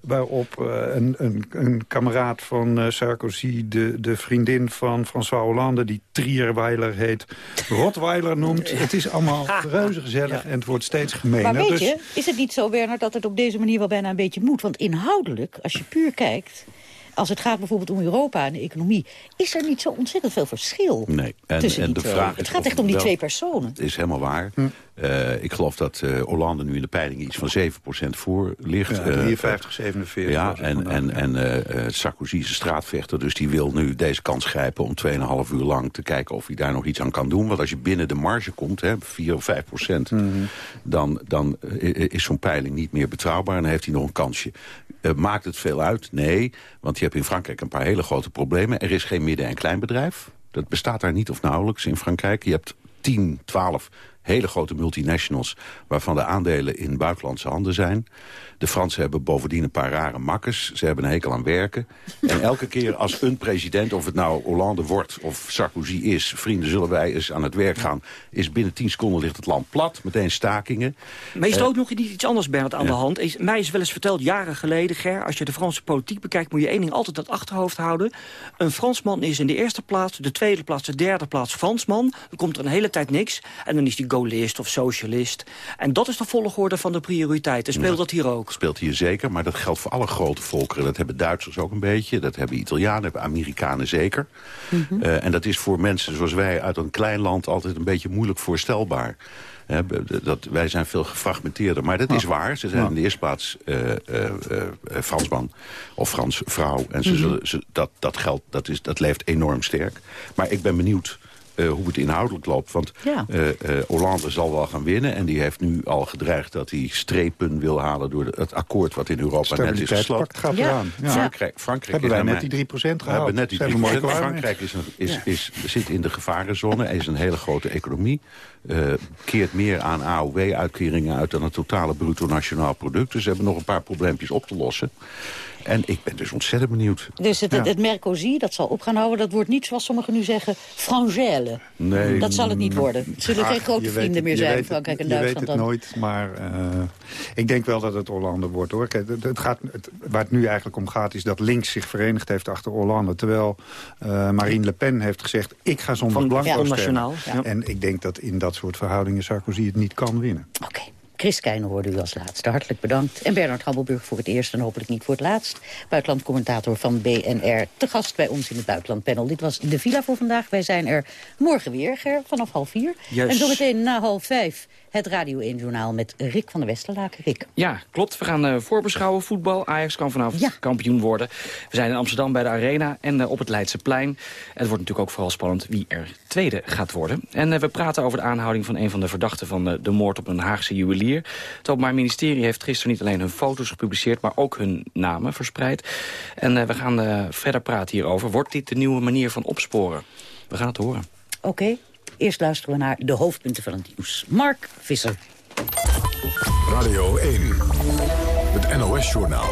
waarop een, een, een kameraad van Sarkozy... De, de vriendin van François Hollande, die Trierweiler heet... Rotweiler noemt. Het is allemaal reuze gezellig ja. en het wordt steeds gemener. Maar weet je, dus... is het niet zo, Werner, dat het op deze manier wel bijna een beetje moet? Want inhoudelijk, als je puur kijkt als het gaat bijvoorbeeld om Europa en de economie... is er niet zo ontzettend veel verschil nee. en, tussen en die de twee. vraag Het gaat echt om die wel, twee personen. Het is helemaal waar. Hm. Uh, ik geloof dat uh, Hollande nu in de peiling iets van 7% voor ligt. Ja, 53, 47. Ja, en, en, en uh, Sarkozy is een straatvechter, dus die wil nu deze kans grijpen... om 2,5 uur lang te kijken of hij daar nog iets aan kan doen. Want als je binnen de marge komt, hè, 4 of 5 procent... Mm -hmm. dan, dan is zo'n peiling niet meer betrouwbaar en dan heeft hij nog een kansje. maakt het veel uit? Nee, want je hebt in Frankrijk een paar hele grote problemen. Er is geen midden- en kleinbedrijf. Dat bestaat daar niet of nauwelijks in Frankrijk. Je hebt 10, 12 hele grote multinationals... waarvan de aandelen in buitenlandse handen zijn. De Fransen hebben bovendien een paar rare makkers. Ze hebben een hekel aan werken. En elke keer als een president, of het nou Hollande wordt of Sarkozy is... vrienden, zullen wij eens aan het werk gaan... is binnen 10 seconden ligt het land plat, meteen stakingen. Maar is er uh, ook nog iets anders, Bernard, aan ja. de hand? Is, mij is wel eens verteld, jaren geleden, Ger... als je de Franse politiek bekijkt, moet je één ding altijd het achterhoofd houden. Een Fransman is in de eerste plaats, de tweede plaats, de derde plaats Fransman. Dan komt er een hele tijd niks. En dan is die Gaullist of socialist. En dat is de volgorde van de prioriteiten. Speelt ja. dat hier ook? speelt hier zeker, maar dat geldt voor alle grote volkeren. Dat hebben Duitsers ook een beetje, dat hebben Italianen, dat hebben Amerikanen zeker. Mm -hmm. uh, en dat is voor mensen zoals wij uit een klein land altijd een beetje moeilijk voorstelbaar. Dat, wij zijn veel gefragmenteerder, maar dat is waar. Ze zijn ja. in de eerste plaats uh, Fransman of Frans vrouw. En ze, mm -hmm. zullen, ze, dat, dat, geldt, dat, is, dat leeft enorm sterk. Maar ik ben benieuwd uh, hoe het inhoudelijk loopt. Want ja. uh, uh, Hollande zal wel gaan winnen. En die heeft nu al gedreigd dat hij strepen wil halen... door de, het akkoord wat in Europa net is gesloten. gaat ja. eraan. Ja. Frankrijk, Frankrijk hebben wij net die 3% gehaald. hebben net die 3%. Frankrijk is, een, is, is, zit in de gevarenzone. Is een hele grote economie. keert meer aan AOW-uitkeringen uit dan het totale bruto nationaal product. Dus ze hebben nog een paar probleempjes op te lossen. En ik ben dus ontzettend benieuwd. Dus het, het, Mercosur, dat zal op gaan houden, dat wordt niet zoals sommigen nu zeggen, frangelle. Nee. Dat zal het niet worden. Het zullen geen grote vrienden meer zijn, Frankrijk en Duitsland. Je weet het nooit, maar ik denk wel dat het Hollande wordt hoor. Kijk, het, gaat, het, waar het nu eigenlijk om gaat is dat links zich verenigd heeft achter Hollande. Terwijl Marine Le Pen heeft gezegd, ik ga zonder Blanco nationaal. Ja. En ik denk dat in dat soort verhoudingen Sarkozy het niet kan winnen. Oké. Chris Keijnen hoorde u als laatste. Hartelijk bedankt. En Bernard Hammelburg voor het eerst en hopelijk niet voor het laatst. Buitenlandcommentator van BNR. Te gast bij ons in het buitenlandpanel. Dit was de villa voor vandaag. Wij zijn er morgen weer, Ger, vanaf half vier. En zometeen na half vijf het Radio 1-journaal met Rick van der Westerlaken. Rick. Ja, klopt. We gaan uh, voorbeschouwen voetbal. Ajax kan vanavond kampioen worden. We zijn in Amsterdam bij de Arena en uh, op het Leidseplein. En het wordt natuurlijk ook vooral spannend wie er tweede gaat worden. En uh, we praten over de aanhouding van een van de verdachten... van de moord op een Haagse juwelier. Het Openbaar Ministerie heeft gisteren niet alleen hun foto's gepubliceerd... maar ook hun namen verspreid. En we gaan verder praten hierover. Wordt dit de nieuwe manier van opsporen? We gaan het horen. Oké. Eerst luisteren we naar de hoofdpunten van het nieuws. Mark Visser. Radio 1, het NOS-journaal.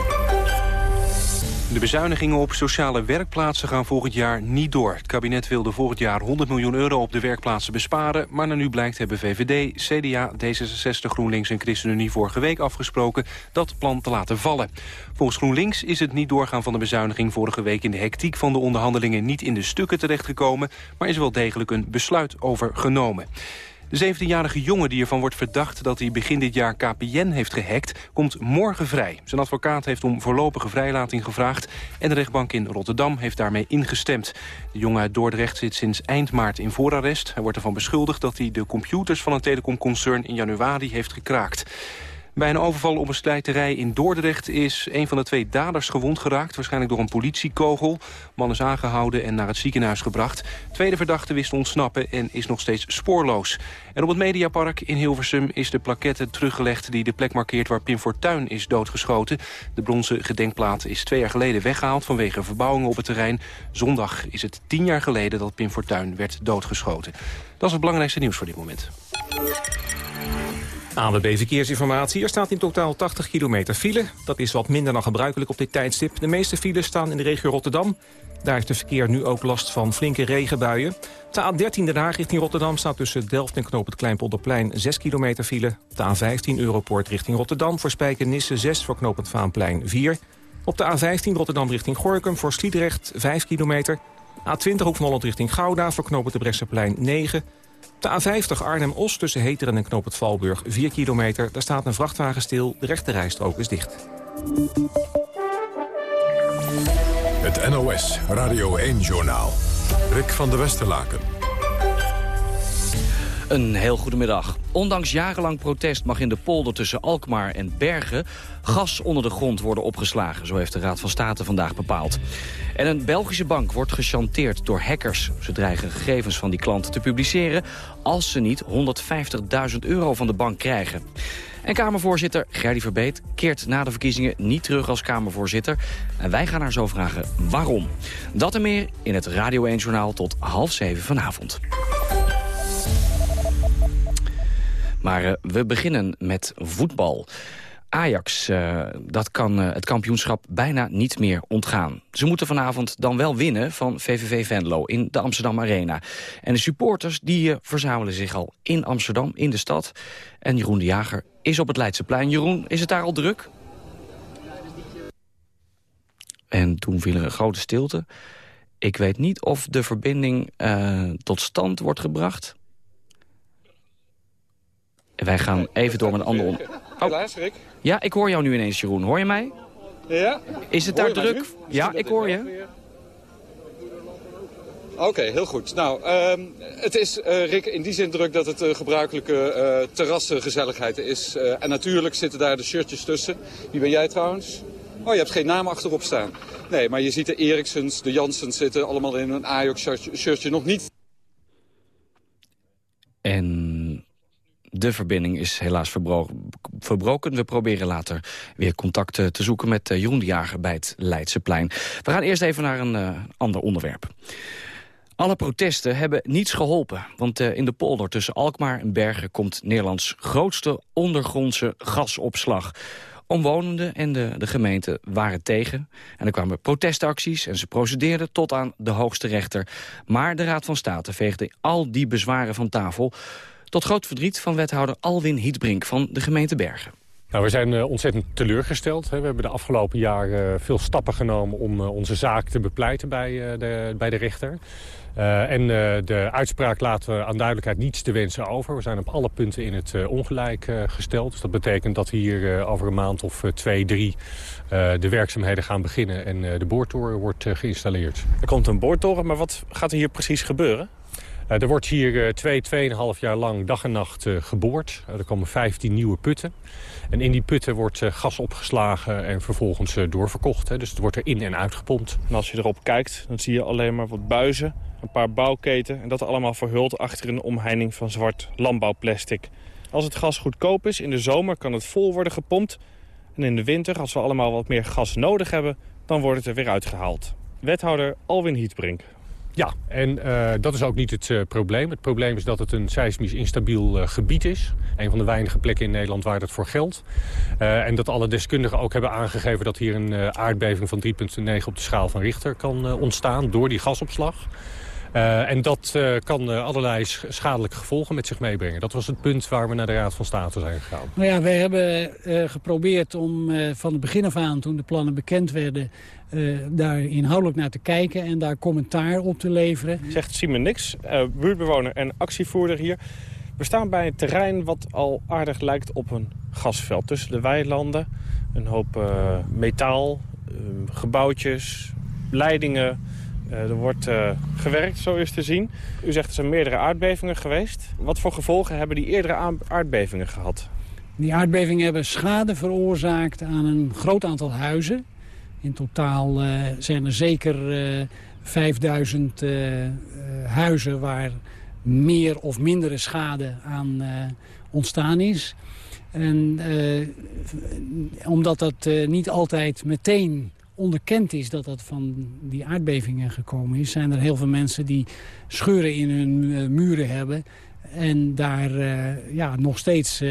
De bezuinigingen op sociale werkplaatsen gaan volgend jaar niet door. Het kabinet wilde volgend jaar 100 miljoen euro op de werkplaatsen besparen... maar naar nu blijkt hebben VVD, CDA, D66, GroenLinks en ChristenUnie... vorige week afgesproken dat plan te laten vallen. Volgens GroenLinks is het niet doorgaan van de bezuiniging... vorige week in de hectiek van de onderhandelingen niet in de stukken terechtgekomen... maar is wel degelijk een besluit over genomen. De 17-jarige jongen die ervan wordt verdacht dat hij begin dit jaar KPN heeft gehackt, komt morgen vrij. Zijn advocaat heeft om voorlopige vrijlating gevraagd en de rechtbank in Rotterdam heeft daarmee ingestemd. De jongen uit Dordrecht zit sinds eind maart in voorarrest. Hij wordt ervan beschuldigd dat hij de computers van een telecomconcern in januari heeft gekraakt. Bij een overval op een slijterij in Dordrecht is een van de twee daders gewond geraakt. Waarschijnlijk door een politiekogel. Man is aangehouden en naar het ziekenhuis gebracht. Tweede verdachte wist ontsnappen en is nog steeds spoorloos. En op het Mediapark in Hilversum is de plaquette teruggelegd... die de plek markeert waar Pim Fortuyn is doodgeschoten. De bronzen gedenkplaat is twee jaar geleden weggehaald... vanwege verbouwingen op het terrein. Zondag is het tien jaar geleden dat Pim Fortuyn werd doodgeschoten. Dat is het belangrijkste nieuws voor dit moment. ANWB Verkeersinformatie. Er staat in totaal 80 kilometer file. Dat is wat minder dan gebruikelijk op dit tijdstip. De meeste files staan in de regio Rotterdam. Daar heeft de verkeer nu ook last van flinke regenbuien. De A13 Den Haag richting Rotterdam staat tussen Delft en Knoop het Kleinpolderplein 6 kilometer file. De A15 Europoort richting Rotterdam voor Spijkenisse 6 voor Knoop Vaanplein 4. Op de A15 Rotterdam richting Gorkum voor Sliedrecht 5 kilometer. A20 Hoek Holland richting Gouda voor Knoop het Bresseplein 9. De A50 Arnhem-Os tussen Heteren en Knoop het Valburg 4 kilometer. Daar staat een vrachtwagen stil, de rechte rijstrook is dicht. Het NOS Radio 1-journaal. Rick van der Westerlaken. Een heel goedemiddag. Ondanks jarenlang protest mag in de polder tussen Alkmaar en Bergen... gas onder de grond worden opgeslagen, zo heeft de Raad van State vandaag bepaald. En een Belgische bank wordt gechanteerd door hackers. Ze dreigen gegevens van die klanten te publiceren... als ze niet 150.000 euro van de bank krijgen. En Kamervoorzitter Gerdy Verbeet keert na de verkiezingen niet terug als Kamervoorzitter. En wij gaan haar zo vragen waarom. Dat en meer in het Radio 1-journaal tot half zeven vanavond. Maar uh, we beginnen met voetbal. Ajax, uh, dat kan uh, het kampioenschap bijna niet meer ontgaan. Ze moeten vanavond dan wel winnen van VVV Venlo in de Amsterdam Arena. En de supporters die verzamelen zich al in Amsterdam, in de stad. En Jeroen de Jager is op het Leidseplein. Jeroen, is het daar al druk? En toen viel er een grote stilte. Ik weet niet of de verbinding tot stand wordt gebracht... Wij gaan even door met een ander... Oh. Rick. Ja, ik hoor jou nu ineens, Jeroen. Hoor je mij? Ja. Is het daar druk? Ja, ik hoor je. Oké, heel goed. Nou, uh, het is, uh, Rick, in die zin druk dat het uh, gebruikelijke uh, terrassengezelligheid is. en natuurlijk zitten daar de shirtjes tussen. Wie ben jij trouwens? Oh, je hebt geen naam achterop staan. Nee, maar je ziet de Eriksens, de Jansens zitten allemaal in een Ajax-shirtje. Nog niet... En de verbinding is helaas verbroken. We proberen later weer contact eh, te zoeken met eh, Jeroen de Jager bij het Leidseplein. We gaan eerst even naar een uh, ander onderwerp. Alle protesten hebben niets geholpen, want in de polder tussen Alkmaar en Bergen komt Nederlands grootste ondergrondse gasopslag. Omwonenden en de, de gemeente waren tegen. En er kwamen protestacties en ze procedeerden tot aan de hoogste rechter. Maar de Raad van State veegde al die bezwaren van tafel... tot groot verdriet van wethouder Alwin Hietbrink van de gemeente Bergen. Nou, we zijn uh, ontzettend teleurgesteld. Hè. We hebben de afgelopen jaren uh, veel stappen genomen om uh, onze zaak te bepleiten bij, de, bij de rechter. en de uitspraak laat aan duidelijkheid niets te wensen over. We zijn op alle punten in het ongelijk gesteld. Dus dat betekent dat hier over een maand of twee, drie de werkzaamheden gaan beginnen en de boortoren wordt geïnstalleerd. Er komt een boortoren, maar wat gaat er hier precies gebeuren? Er wordt hier twee, tweeënhalf jaar lang dag en nacht geboord. er komen 15 nieuwe putten. En in die putten wordt gas opgeslagen en vervolgens doorverkocht. Dus het wordt er in en uitgepompt. En als je erop kijkt, dan zie je alleen maar wat buizen, een paar bouwketen... en dat allemaal verhuld achter een omheining van zwart landbouwplastic. Als het gas goedkoop is, in de zomer kan het vol worden gepompt... en in de winter, als we allemaal wat meer gas nodig hebben... dan wordt het er weer uitgehaald. Wethouder Alwin Hietbrink ja, en uh, dat is ook niet het uh, probleem. Het probleem is dat het een seismisch instabiel uh, gebied is. Een van de weinige plekken in Nederland waar dat voor geldt. en dat alle deskundigen ook hebben aangegeven dat hier een aardbeving van 3,9 op de schaal van Richter kan ontstaan door die gasopslag. Uh, en dat uh, kan uh, allerlei schadelijke gevolgen met zich meebrengen. Dat was het punt waar we naar de Raad van State zijn gegaan. Nou ja, wij hebben geprobeerd om van het begin af aan, toen de plannen bekend werden... daar inhoudelijk naar te kijken en daar commentaar op te leveren. Zegt Simon Nix, buurtbewoner en actievoerder hier. We staan bij een terrein wat al aardig lijkt op een gasveld. Tussen de weilanden, een hoop metaal, gebouwtjes, leidingen eh, er wordt uh, gewerkt, zo is te zien. U zegt er zijn meerdere aardbevingen geweest. Wat voor gevolgen hebben die eerdere aardbevingen gehad? Die aardbevingen hebben schade veroorzaakt aan een groot aantal huizen. In totaal uh, zijn er zeker 5000 huizen waar meer of mindere schade aan ontstaan is. En omdat dat niet altijd meteen onderkend is dat dat van die aardbevingen gekomen is... zijn er heel veel mensen die scheuren in hun uh, muren hebben... en daar uh, ja, nog steeds uh,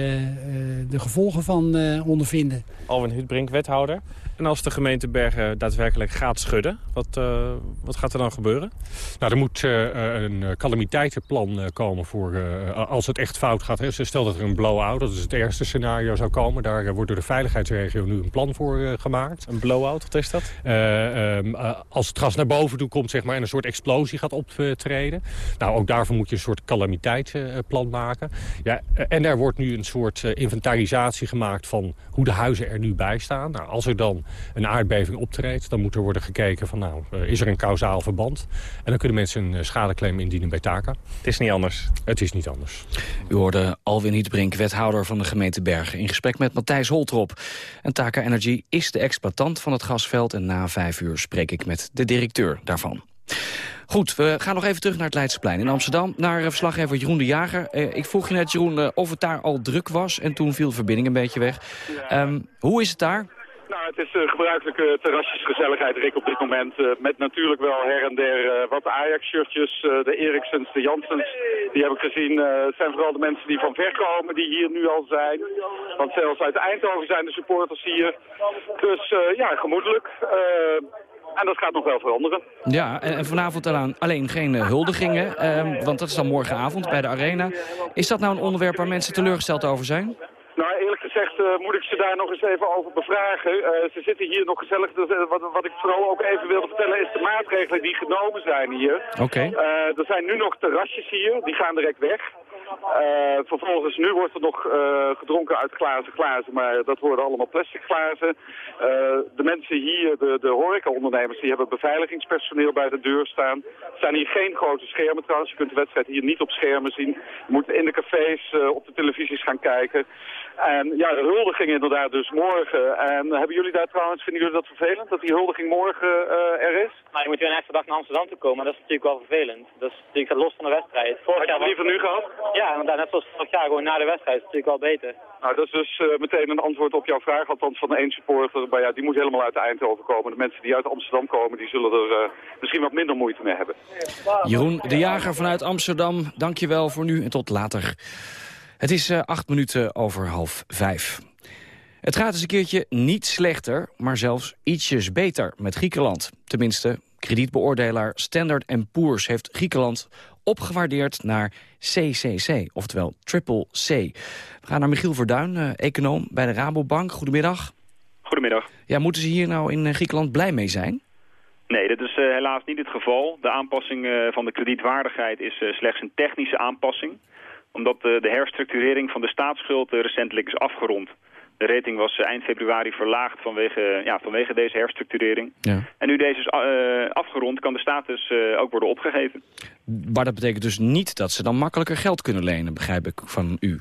de gevolgen van ondervinden. Alwin Hutbrink, wethouder. En als de gemeente Bergen daadwerkelijk gaat schudden, wat, uh, wat gaat er dan gebeuren? Nou, er moet uh, een calamiteitenplan komen voor als het echt fout gaat. Hè. Stel dat er een blow-out, dat is het ergste scenario, zou komen. Daar wordt door de veiligheidsregio nu een plan voor gemaakt. Een blow-out, wat is dat? Um, als het gas naar boven toe komt zeg maar, en een soort explosie gaat optreden. Nou, ook daarvoor moet je een soort calamiteitsplan maken. Ja, en er wordt nu een soort inventarisatie gemaakt van hoe de huizen er nu bij staan. Nou, als er dan een aardbeving optreedt... dan moet er worden gekeken van nou, eh, is er een kausaal verband. En dan kunnen mensen een eh, schadeclaim indienen bij TACA. Het is niet anders? Het is niet anders. U hoorde Alwin Hietbrink, wethouder van de gemeente Bergen... in gesprek met Matthijs Holtrop. En TACA Energy is de exploitant van het gasveld... en na vijf uur spreek ik met de directeur daarvan. Goed, we gaan nog even terug naar het Leidseplein in Amsterdam. Naar verslaggever Jeroen de Jager. Eh, ik vroeg je net, Jeroen, of het daar al druk was. En toen viel de verbinding een beetje weg. Um, hoe is het daar? Het is uh, gebruikelijke terrasjesgezelligheid, Rick, op dit moment. Uh, met natuurlijk wel her en der uh, wat Ajax-shirtjes, de Eriksens, de Jansens. Die heb ik gezien. het zijn vooral de mensen die van ver komen, die hier nu al zijn. Want zelfs uit Eindhoven zijn de supporters hier. Dus ja, gemoedelijk. En dat gaat nog wel veranderen. Ja, en, vanavond alleen, alleen geen huldigingen, ehm, want dat is dan morgenavond bij de Arena. Is dat nou een onderwerp waar mensen teleurgesteld over zijn? Nou, eerlijk gezegd uh, moet ik ze daar nog eens even over bevragen. Uh, ze zitten hier nog gezellig. Dus, uh, wat, wat, ik vooral ook even wilde vertellen is de maatregelen die genomen zijn hier. Oké. er zijn nu nog terrasjes hier, die gaan direct weg. Vervolgens, nu wordt er nog gedronken uit glazen glazen, maar dat worden allemaal plastic glazen. De mensen hier, de, de horecaondernemers, die hebben beveiligingspersoneel bij de deur staan. Er zijn hier geen grote schermen trouwens, je kunt de wedstrijd hier niet op schermen zien. Je moet in de cafés op de televisies gaan kijken. En ja, de huldiging inderdaad dus morgen. En hebben jullie daar trouwens, vinden jullie dat vervelend, dat die huldiging morgen er is? Nou, je moet weer een extra dag naar Amsterdam toe komen, dat is natuurlijk wel vervelend. Dat is natuurlijk los van de wedstrijd. Vorig jaar liever nu gehad? Ja, want net zoals vorig jaar, gewoon na de wedstrijd is het natuurlijk wel beter. Nou, dat is dus uh, meteen een antwoord op jouw vraag, althans van één supporter. Maar ja, die moet helemaal uit Eindhoven komen. De mensen die uit Amsterdam komen, die zullen er uh, misschien wat minder moeite mee hebben. Jeroen de Jager vanuit Amsterdam, dankjewel voor nu en tot later. Het is uh, acht minuten over half vijf. Het gaat eens een keertje niet slechter, maar zelfs ietsjes beter met Griekenland. Tenminste, kredietbeoordelaar Standard Poor's heeft Griekenland opgewaardeerd naar CCC, oftewel Triple C. We gaan naar Michiel Verduin, eh, econoom bij de Rabobank. Goedemiddag. Goedemiddag. Ja, moeten ze hier nou in eh, Griekenland blij mee zijn? Nee, dat is uh, helaas niet het geval. De aanpassing uh, van de kredietwaardigheid is uh, slechts een technische aanpassing. Omdat de herstructurering van de staatsschuld recentelijk is afgerond. De rating was eind februari verlaagd vanwege, ja, vanwege deze herstructurering. Ja. En nu deze is afgerond, kan de status ook worden opgegeven. Maar dat betekent dus niet dat ze dan makkelijker geld kunnen lenen, begrijp ik van u.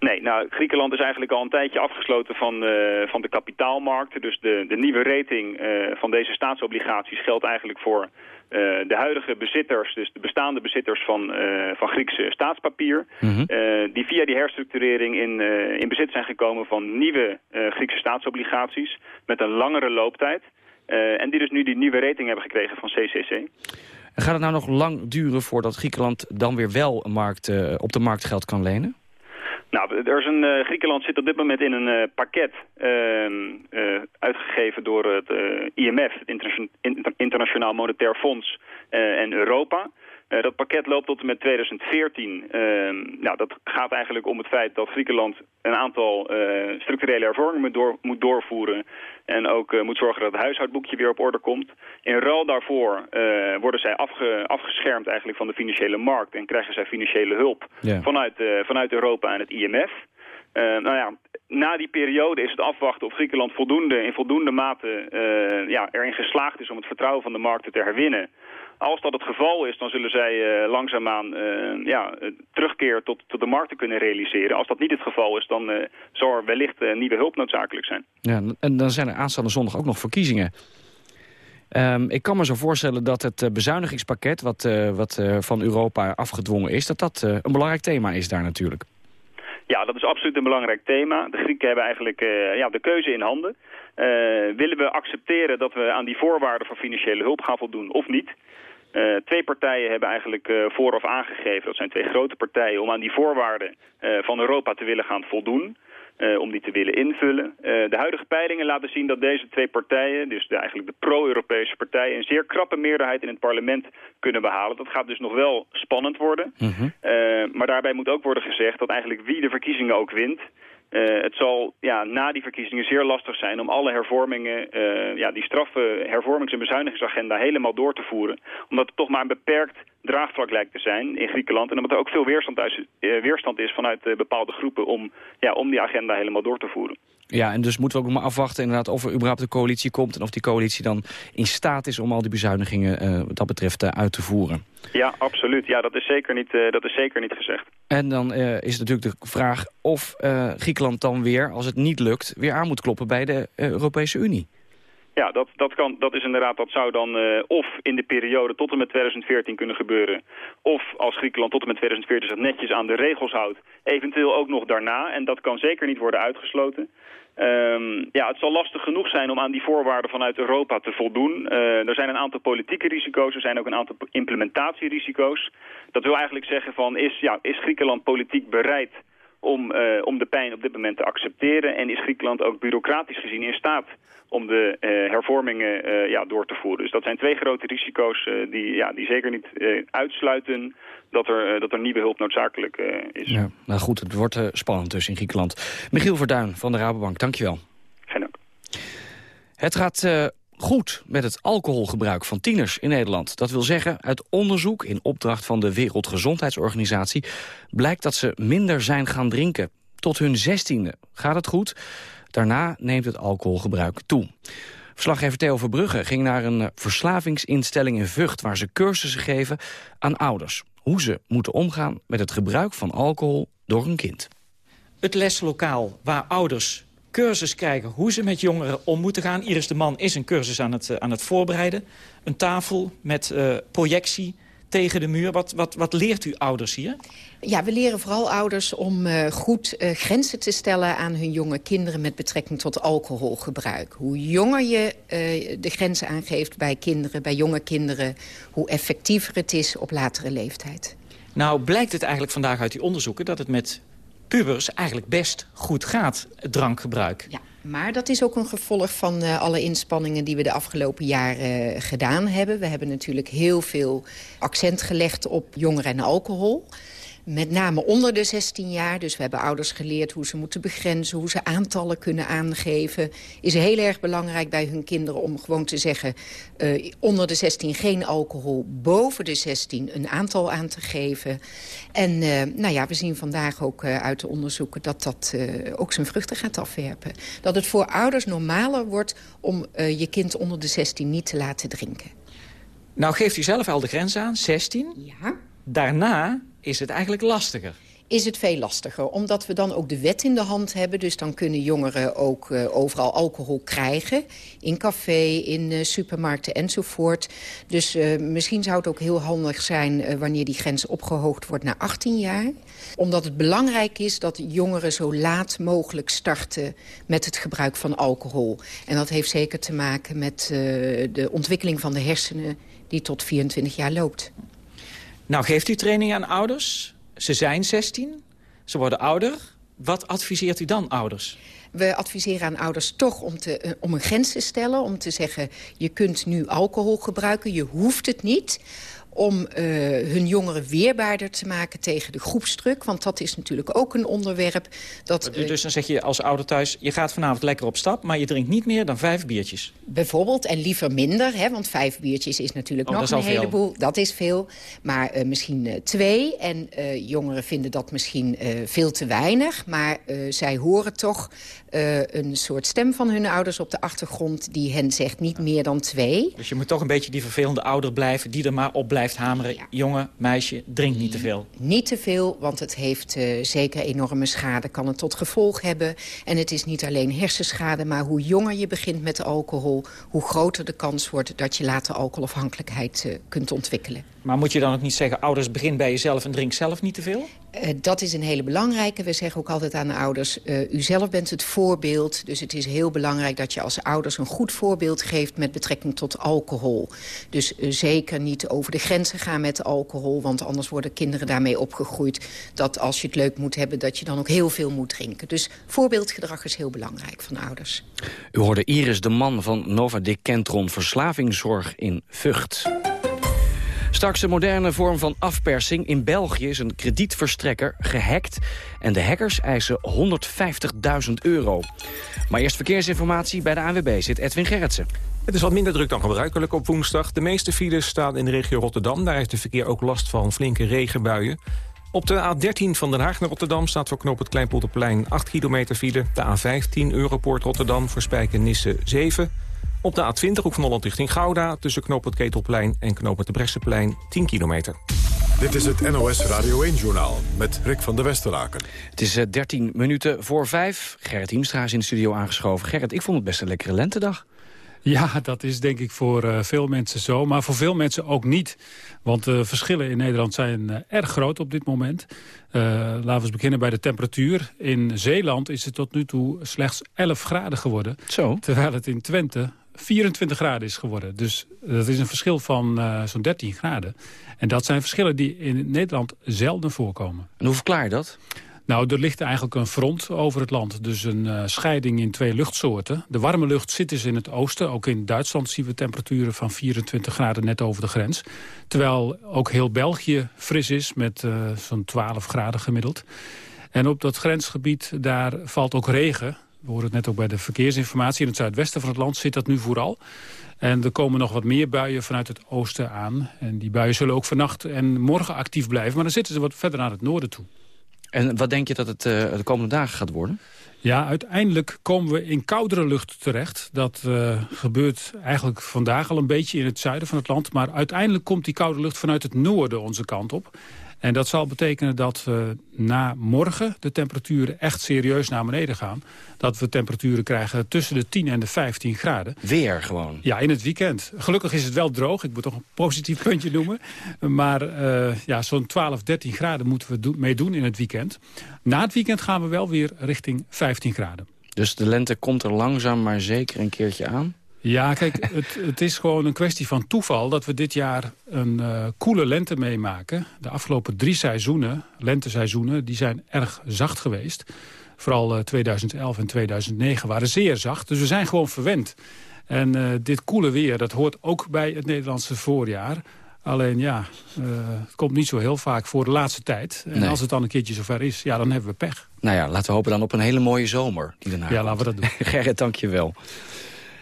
Nee, nou, Griekenland is eigenlijk al een tijdje afgesloten van, uh, van de kapitaalmarkten. Dus de, de nieuwe rating uh, van deze staatsobligaties geldt eigenlijk voor uh, de huidige bezitters, dus de bestaande bezitters van, van Griekse staatspapier. Mm -hmm. die via die herstructurering in, in bezit zijn gekomen van nieuwe Griekse staatsobligaties met een langere looptijd. en die dus nu die nieuwe rating hebben gekregen van CCC. En gaat het nou nog lang duren voordat Griekenland dan weer wel een markt, op de markt geld kan lenen? Nou, er is een, uh, Griekenland zit op dit moment in een uh, pakket uh, uitgegeven door het IMF, het Inter Internationaal Monetair Fonds en Europa. Dat pakket loopt tot en met 2014. nou, dat gaat eigenlijk om het feit dat Griekenland een aantal structurele hervormingen door, moet doorvoeren. En ook moet zorgen dat het huishoudboekje weer op orde komt. In ruil daarvoor worden zij afge, afgeschermd eigenlijk van de financiële markt. En krijgen zij financiële hulp yeah. vanuit, vanuit Europa en het IMF. Uh, nou ja, na die periode is het afwachten of Griekenland voldoende, in voldoende mate ja, erin geslaagd is om het vertrouwen van de markten te herwinnen. Als dat het geval is, dan zullen zij uh, langzaamaan uh, ja, terugkeer tot, tot de markten kunnen realiseren. Als dat niet het geval is, dan zal er wellicht nieuwe hulp noodzakelijk zijn. Ja, en dan zijn er aanstaande zondag ook nog verkiezingen. Um, ik kan me zo voorstellen dat het bezuinigingspakket wat, wat van Europa afgedwongen is... dat dat een belangrijk thema is daar natuurlijk. Ja, dat is absoluut een belangrijk thema. De Grieken hebben eigenlijk ja, de keuze in handen. Willen we accepteren dat we aan die voorwaarden van financiële hulp gaan voldoen of niet? Uh, twee partijen hebben eigenlijk uh, vooraf aangegeven, dat zijn twee grote partijen, om aan die voorwaarden uh, van Europa te willen gaan voldoen. Om die te willen invullen. De huidige peilingen laten zien dat deze twee partijen, dus de, eigenlijk de pro-Europese partijen, een zeer krappe meerderheid in het parlement kunnen behalen. Dat gaat dus nog wel spannend worden. Mm -hmm. uh, maar daarbij moet ook worden gezegd dat eigenlijk wie de verkiezingen ook wint, uh, het zal ja, na die verkiezingen zeer lastig zijn om alle hervormingen, uh, ja, die straffe hervormings- en bezuinigingsagenda helemaal door te voeren. Omdat het toch maar een beperkt draagvlak lijkt te zijn in Griekenland. En omdat er ook veel weerstand, uh, weerstand is vanuit bepaalde groepen om, ja, om die agenda helemaal door te voeren. Ja, en dus moeten we ook maar afwachten inderdaad of er überhaupt een coalitie komt... en of die coalitie dan in staat is om al die bezuinigingen uh, wat dat betreft uh, uit te voeren. Ja, absoluut. Ja, dat is zeker niet, uh, dat is zeker niet gezegd. En dan is natuurlijk de vraag of Griekenland dan weer, als het niet lukt... weer aan moet kloppen bij de Europese Unie. Ja, dat, dat, kan, dat is inderdaad, dat zou dan uh, of in de periode tot en met 2014 kunnen gebeuren. Of als Griekenland tot en met 2014 zich netjes aan de regels houdt. Eventueel ook nog daarna. En dat kan zeker niet worden uitgesloten. Um, ja, het zal lastig genoeg zijn om aan die voorwaarden vanuit Europa te voldoen. Uh, er zijn een aantal politieke risico's, er zijn ook een aantal implementatierisico's. Dat wil eigenlijk zeggen van, is, ja, is Griekenland politiek bereid om, uh, om de pijn op dit moment te accepteren? En is Griekenland ook bureaucratisch gezien in staat om de uh, hervormingen uh, ja, door te voeren? Dus dat zijn twee grote risico's die, ja, die zeker niet uitsluiten dat er, dat er nieuwe hulp noodzakelijk is. Ja, nou goed, het wordt spannend dus in Griekenland. Michiel Verduin van de Rabobank, dankjewel. Geen dank. Het gaat goed met het alcoholgebruik van tieners in Nederland. Dat wil zeggen, uit onderzoek in opdracht van de Wereldgezondheidsorganisatie... blijkt dat ze minder zijn gaan drinken. Tot hun zestiende gaat het goed. Daarna neemt het alcoholgebruik toe. Verslaggever Theo Verbrugge ging naar een verslavingsinstelling in Vught... waar ze cursussen geven aan ouders. Hoe ze moeten omgaan met het gebruik van alcohol door een kind. Het leslokaal waar ouders cursus krijgen hoe ze met jongeren om moeten gaan. Iris de Man is een cursus aan het, aan het voorbereiden. Een tafel met uh, projectie tegen de muur. Wat, wat, wat leert u ouders hier? Ja, we leren vooral ouders om uh, goed uh, grenzen te stellen aan hun jonge kinderen met betrekking tot alcoholgebruik. Hoe jonger je uh, de grenzen aangeeft bij kinderen, bij jonge kinderen, hoe effectiever het is op latere leeftijd. Nou blijkt het eigenlijk vandaag uit die onderzoeken dat het met pubers eigenlijk best goed gaat, het drankgebruik. Ja. Maar dat is ook een gevolg van uh, alle inspanningen die we de afgelopen jaren uh, gedaan hebben. We hebben natuurlijk heel veel accent gelegd op jongeren en alcohol. Met name onder de 16 jaar. Dus we hebben ouders geleerd hoe ze moeten begrenzen... hoe ze aantallen kunnen aangeven. Is heel erg belangrijk bij hun kinderen om gewoon te zeggen... Uh, onder de 16 geen alcohol, boven de 16 een aantal aan te geven. En uh, nou ja, we zien vandaag ook uh, uit de onderzoeken... dat dat ook zijn vruchten gaat afwerpen. Dat het voor ouders normaler wordt om je kind onder de 16 niet te laten drinken. Nou geeft u zelf al de grens aan, 16. Ja. Daarna is het eigenlijk lastiger is het veel lastiger. Omdat we dan ook de wet in de hand hebben. Dus dan kunnen jongeren ook uh, overal alcohol krijgen. In café, in uh, supermarkten enzovoort. Dus uh, misschien zou het ook heel handig zijn... wanneer die grens opgehoogd wordt naar 18 jaar. Omdat het belangrijk is dat jongeren zo laat mogelijk starten... met het gebruik van alcohol. En dat heeft zeker te maken met de ontwikkeling van de hersenen... die tot 24 jaar loopt. Nou, geeft u training aan ouders? Ze zijn 16, ze worden ouder. Wat adviseert u dan ouders? We adviseren aan ouders toch om, te, om een grens te stellen. Om te zeggen, je kunt nu alcohol gebruiken, je hoeft het niet om uh, hun jongeren weerbaarder te maken tegen de groepsdruk. Want dat is natuurlijk ook een onderwerp. Dat, uh, dus dan zeg je als ouder thuis... je gaat vanavond lekker op stap, maar je drinkt niet meer dan vijf biertjes. Bijvoorbeeld, en liever minder. Hè, want vijf biertjes is natuurlijk oh, nog een heleboel. Dat is veel. Maar uh, misschien twee. En jongeren vinden dat misschien veel te weinig. Maar zij horen toch een soort stem van hun ouders op de achtergrond... die hen zegt niet meer dan twee. Dus je moet toch een beetje die vervelende ouder blijven... die er maar op blijft blijft hameren. Ja. Jongen, meisje, drink niet te veel. Niet te veel, want het heeft uh, zeker enorme schade. Kan het tot gevolg hebben. En het is niet alleen hersenschade, maar hoe jonger je begint met alcohol... hoe groter de kans wordt dat je later alcoholafhankelijkheid uh, kunt ontwikkelen. Maar moet je dan ook niet zeggen, ouders, begin bij jezelf en drink zelf niet te veel? Uh, dat is een hele belangrijke. We zeggen ook altijd aan de ouders, uh, u zelf bent het voorbeeld. Dus het is heel belangrijk dat je als ouders een goed voorbeeld geeft... met betrekking tot alcohol. Dus uh, zeker niet over de grenzen gaan met alcohol... want anders worden kinderen daarmee opgegroeid... dat als je het leuk moet hebben, dat je dan ook heel veel moet drinken. Dus voorbeeldgedrag is heel belangrijk van ouders. U hoorde Iris de Man van Nova Decentron Verslavingszorg in Vught. Straks een moderne vorm van afpersing. In België is een kredietverstrekker gehackt... en de hackers eisen 150.000 euro. Maar eerst verkeersinformatie. Bij de ANWB zit Edwin Gerritsen. Het is wat minder druk dan gebruikelijk op woensdag. De meeste files staan in de regio Rotterdam. Daar heeft de verkeer ook last van flinke regenbuien. Op de A13 van Den Haag naar Rotterdam staat voor knoop het Kleinpolderplein 8 kilometer file. De A15 Europoort Rotterdam voor Spijken-Nisse 7... Op de A20 ook van Holland richting Gouda... tussen knoop het Ketelplein en knoop het de Bresseplein 10 kilometer. Dit is het NOS Radio 1-journaal met Rick van der Westeraken. Het is 13 uh, minuten voor 5. Gerrit Hiemstra is in de studio aangeschoven. Gerrit, ik vond het best een lekkere lentedag. Ja, dat is denk ik voor uh, veel mensen zo. Maar voor veel mensen ook niet. Want de uh, verschillen in Nederland zijn uh, erg groot op dit moment. laten we eens beginnen bij de temperatuur. In Zeeland is het tot nu toe slechts 11 graden geworden. Zo. Terwijl het in Twente 24 graden is geworden. Dus dat is een verschil van uh, zo'n 13 graden. En dat zijn verschillen die in Nederland zelden voorkomen. En hoe verklaar je dat? Nou, er ligt eigenlijk een front over het land. Dus een uh, scheiding in twee luchtsoorten. De warme lucht zit dus in het oosten. Ook in Duitsland zien we temperaturen van 24 graden net over de grens. Terwijl ook heel België fris is met uh, zo'n 12 graden gemiddeld. En op dat grensgebied, daar valt ook regen. We horen het net ook bij de verkeersinformatie. In het zuidwesten van het land zit dat nu vooral. En er komen nog wat meer buien vanuit het oosten aan. En die buien zullen ook vannacht en morgen actief blijven. Maar dan zitten ze wat verder naar het noorden toe. En wat denk je dat het uh, de komende dagen gaat worden? Ja, uiteindelijk komen we in koudere lucht terecht. Dat uh, gebeurt eigenlijk vandaag al een beetje in het zuiden van het land. Maar uiteindelijk komt die koude lucht vanuit het noorden onze kant op. En dat zal betekenen dat we na morgen de temperaturen echt serieus naar beneden gaan. Dat we temperaturen krijgen tussen de 10 en de 15 graden. Weer gewoon? Ja, in het weekend. Gelukkig is het wel droog. Ik moet toch een positief puntje noemen. Maar uh, ja, zo'n 12, 13 graden moeten we do mee doen in het weekend. Na het weekend gaan we wel weer richting 15 graden. Dus de lente komt er langzaam maar zeker een keertje aan? Ja, kijk, het, het is gewoon een kwestie van toeval... dat we dit jaar een uh, koele lente meemaken. De afgelopen drie seizoenen, lenteseizoenen, die zijn erg zacht geweest. Vooral uh, 2011 en 2009 waren zeer zacht. Dus we zijn gewoon verwend. En uh, dit koele weer, dat hoort ook bij het Nederlandse voorjaar. Alleen ja, uh, het komt niet zo heel vaak voor de laatste tijd. En Nee. als het dan een keertje zover is, ja, dan hebben we pech. Nou ja, laten we hopen dan op een hele mooie zomer. Die daarna Ja, laten we dat doen. Gerrit, dank je wel.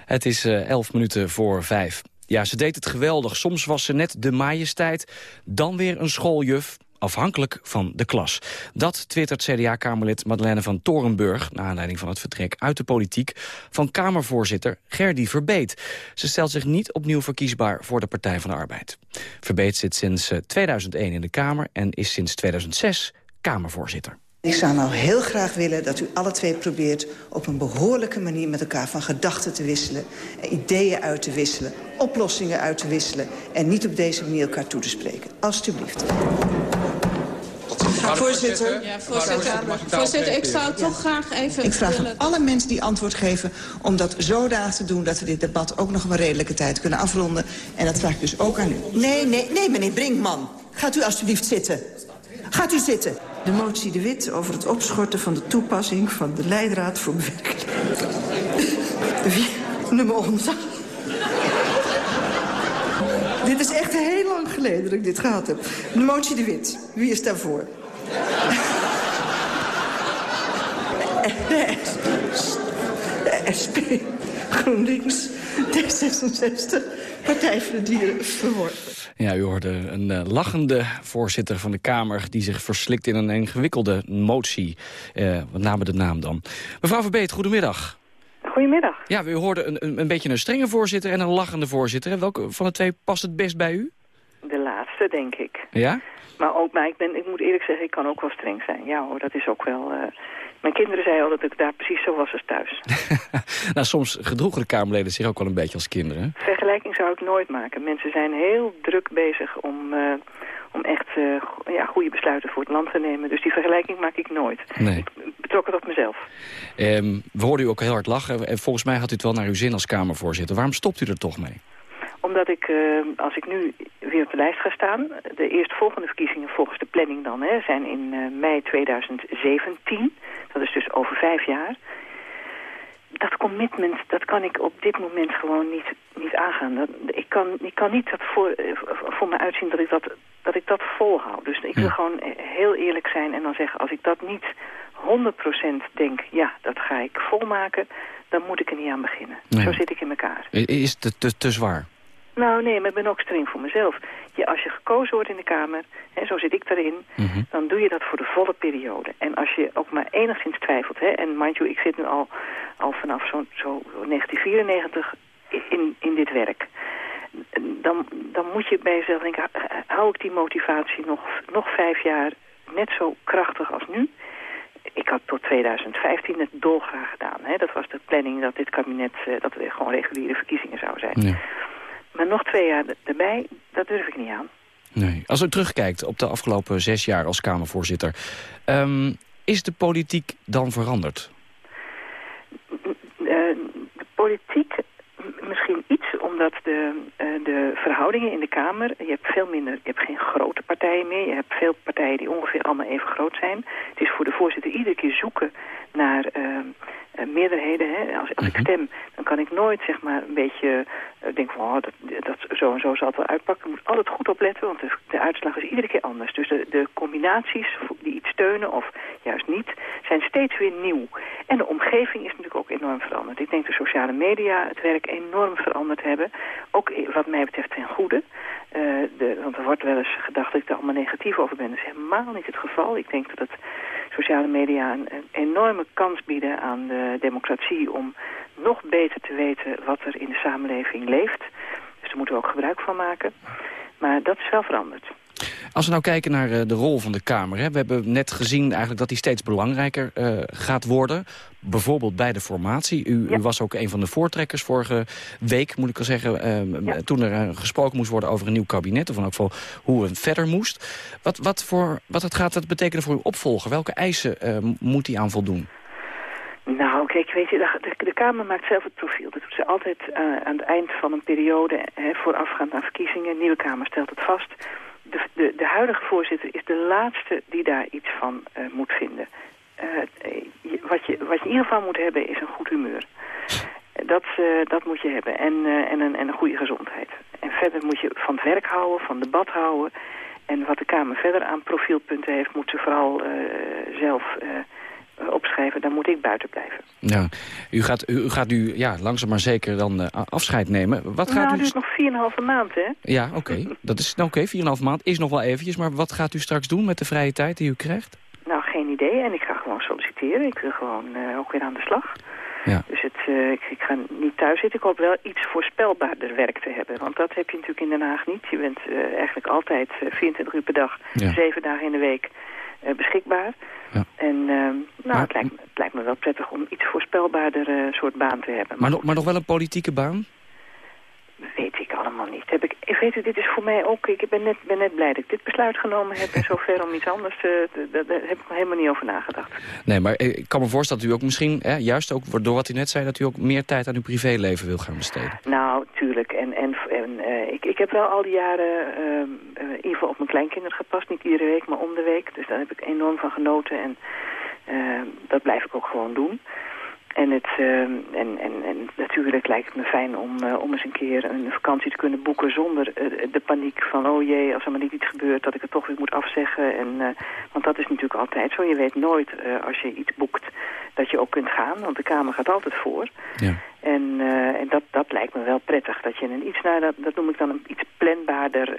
Het is eh, elf minuten voor vijf. Ja, ze deed het geweldig. Soms was ze net de majesteit, dan weer een schooljuf afhankelijk van de klas. Dat twittert CDA-kamerlid Madeleine van Torenburg... naar aanleiding van het vertrek uit de politiek... van Kamervoorzitter Gerdy Verbeet. Ze stelt zich niet opnieuw verkiesbaar voor de Partij van de Arbeid. Verbeet zit sinds eh, 2001 in de Kamer... en is sinds 2006 Kamervoorzitter. Ik zou nou heel graag willen dat u alle twee probeert... op een behoorlijke manier met elkaar van gedachten te wisselen... ideeën uit te wisselen, oplossingen uit te wisselen... en niet op deze manier elkaar toe te spreken. Alsjeblieft. Voorzitter, voorzitter, voorzitter, ik zou toch graag even Ik vraag willen- aan alle mensen die antwoord geven om dat zodanig te doen... dat we dit debat ook nog op een redelijke tijd kunnen afronden. En dat vraag ik dus ook aan u. Nee, nee, nee, meneer Brinkman. Gaat u alsjeblieft zitten. Gaat u zitten. De motie De Wit over het opschorten van de toepassing... van de leidraad voor bewerking. Nummer ons. Dit is echt heel lang geleden dat ik dit gehad heb. De motie De Wit. Wie is daarvoor? SP, GroenLinks, D66, Partij voor de Dieren, verworpen. Ja, u hoorde een eh, lachende voorzitter van de Kamer... die zich verslikt in een ingewikkelde motie. Eh, wat name de naam dan. Mevrouw Verbeet, goedemiddag. Goedemiddag. Ja, u hoorde een, een, een beetje een strenge voorzitter en een lachende voorzitter. Welke van de twee past het best bij u? De laatste, denk ik. Ja? Maar ook, maar ik, ben, ik moet eerlijk zeggen, ik kan ook wel streng zijn. Ja hoor, dat is ook wel... eh, Mijn kinderen zeiden al dat ik daar precies zo was als thuis. Nou, soms gedroegen de Kamerleden zich ook wel een beetje als kinderen. Vergelijking zou ik nooit maken. Mensen zijn heel druk bezig om, eh, om echt eh, ja, goede besluiten voor het land te nemen. Dus die vergelijking maak ik nooit. Nee. Betrok het op mezelf. Ehm, we hoorden u ook heel hard lachen. En volgens mij had u het wel naar uw zin als Kamervoorzitter. Waarom stopt u er toch mee? Omdat ik, eh, als ik nu weer op de lijst ga staan... de eerstvolgende verkiezingen volgens de planning dan... Hè, zijn in eh, mei 2017. Dat is dus over vijf jaar. Dat commitment, dat kan ik op dit moment gewoon niet, niet aangaan. Dat, ik, kan, ik kan niet dat voor, eh, voor me uitzien dat ik dat, dat ik dat volhoud. Dus ik wil gewoon heel eerlijk zijn en dan zeggen... als ik dat niet 100% denk, ja, dat ga ik volmaken... dan moet ik er niet aan beginnen. Nee. Zo zit ik in elkaar. Is het te, te, te zwaar? Nou nee, maar ik ben ook streng voor mezelf. Je, als je gekozen wordt in de Kamer, hè, zo zit ik daarin, Mhm. dan doe je dat voor de volle periode. En als je ook maar enigszins twijfelt, hè, en mind you, ik zit nu al, al vanaf zo, zo 1994 in, in dit werk. Dan, dan moet je bij jezelf denken, hou ik die motivatie nog, nog vijf jaar net zo krachtig als nu? Ik had tot 2015 het dolgraag gedaan. Hè. Dat was de planning dat dit kabinet, eh, dat er gewoon reguliere verkiezingen zou zijn. Maar nog twee jaar er- erbij, dat durf ik niet aan. Nee. Als u terugkijkt op de afgelopen zes jaar als Kamervoorzitter... ehm, is de politiek dan veranderd? Eh, de politiek misschien iets, omdat de, eh, de verhoudingen in de Kamer... je hebt veel minder, je hebt geen grote partijen meer. Je hebt veel partijen die ongeveer allemaal even groot zijn. Het is voor de voorzitter iedere keer zoeken naar eh, eh, meerderheden. Hè. Als, als ik stem, dan kan ik nooit zeg maar een beetje eh, denken van... Oh, dat, dat, zo en zo zal het wel uitpakken. Je moet altijd goed opletten, want de, de uitslag is iedere keer anders. Dus de, de combinaties die iets steunen of juist niet, zijn steeds weer nieuw. En de omgeving is natuurlijk ook enorm veranderd. Ik denk de sociale media het werk enorm veranderd hebben. Ook wat mij betreft ten goede. Eh, de, want er wordt wel eens gedacht dat ik er allemaal negatief over ben. Dat is helemaal niet het geval. Ik denk dat het sociale media een, een enorme kans bieden aan de democratie... om nog beter te weten wat er in de samenleving leeft. Dus daar moeten we ook gebruik van maken. Maar dat is wel veranderd. Als we nou kijken naar eh, de rol van de Kamer... Hè, we hebben net gezien eigenlijk dat die steeds belangrijker eh, gaat worden. Bijvoorbeeld bij de formatie. U, u was ook een van de voortrekkers vorige week, moet ik al zeggen... eh, toen er eh, gesproken moest worden over een nieuw kabinet... of in elk geval hoe het verder moest. Wat, wat, voor, wat het gaat dat betekenen voor uw opvolger? Welke eisen moet hij aan voldoen? Nou, kijk, weet je, de, de, Kamer maakt zelf het profiel. Dat doet ze altijd uh, aan het eind van een periode, hè, voorafgaand aan verkiezingen. De nieuwe Kamer stelt het vast. De, de, de huidige voorzitter is de laatste die daar iets van uh, moet vinden. Uh, wat, je, wat je in ieder geval moet hebben is een goed humeur. Dat, dat moet je hebben. En, en, een, en een goede gezondheid. En verder moet je van het werk houden, van debat houden. En wat de Kamer verder aan profielpunten heeft, moet ze vooral zelf eh, opschrijven, dan moet ik buiten blijven. Ja, u gaat, u, gaat nu ja, langzaam maar zeker dan uh, afscheid nemen. Wat gaat nou, u... is nog 4,5 maand, hè? Ja, oké. Dat is nou, oké, okay, 4,5 maand is nog wel eventjes. Maar wat gaat u straks doen met de vrije tijd die u krijgt? Nou, geen idee. En ik ga gewoon solliciteren. Ik wil gewoon uh, ook weer aan de slag. Ja. Dus het, uh, ik, ik, ga niet thuis zitten. Ik hoop wel iets voorspelbaarder werk te hebben. Want dat heb je natuurlijk in Den Haag niet. Je bent eigenlijk altijd 24 uur per dag, ja. 7 dagen in de week beschikbaar. Ja. En uh, nou, maar, het, lijkt, het, lijkt, me wel prettig om iets voorspelbaarder uh, soort baan te hebben. Maar, maar, maar nog wel een politieke baan? Weet ik allemaal niet. Heb ik, ik weet u, dit is voor mij ook... Ik ben net, ben net blij dat ik dit besluit genomen heb... en zover om iets anders te... Daar heb ik helemaal niet over nagedacht. Nee, maar ik kan me voorstellen dat u ook misschien... Hè, juist ook door wat u net zei... dat u ook meer tijd aan uw privéleven wil gaan besteden. Nou, tuurlijk. En, en, en uh, ik, ik heb wel al die jaren... Uh, in ieder geval op mijn kleinkinderen gepast. Niet iedere week, maar om de week. Dus daar heb ik enorm van genoten. En uh, dat blijf ik ook gewoon doen. En, het, uh, en, en, en natuurlijk lijkt het me fijn om, uh, om eens een keer een vakantie te kunnen boeken zonder uh, de paniek van oh jee, als er maar niet iets gebeurt dat ik het toch weer moet afzeggen. En, want dat is natuurlijk altijd zo. Je weet nooit als je iets boekt dat je ook kunt gaan, want de Kamer gaat altijd voor. Ja. En, en dat, dat lijkt me wel prettig, dat je een iets, nou, dat, dat noem ik dan een iets planbaarder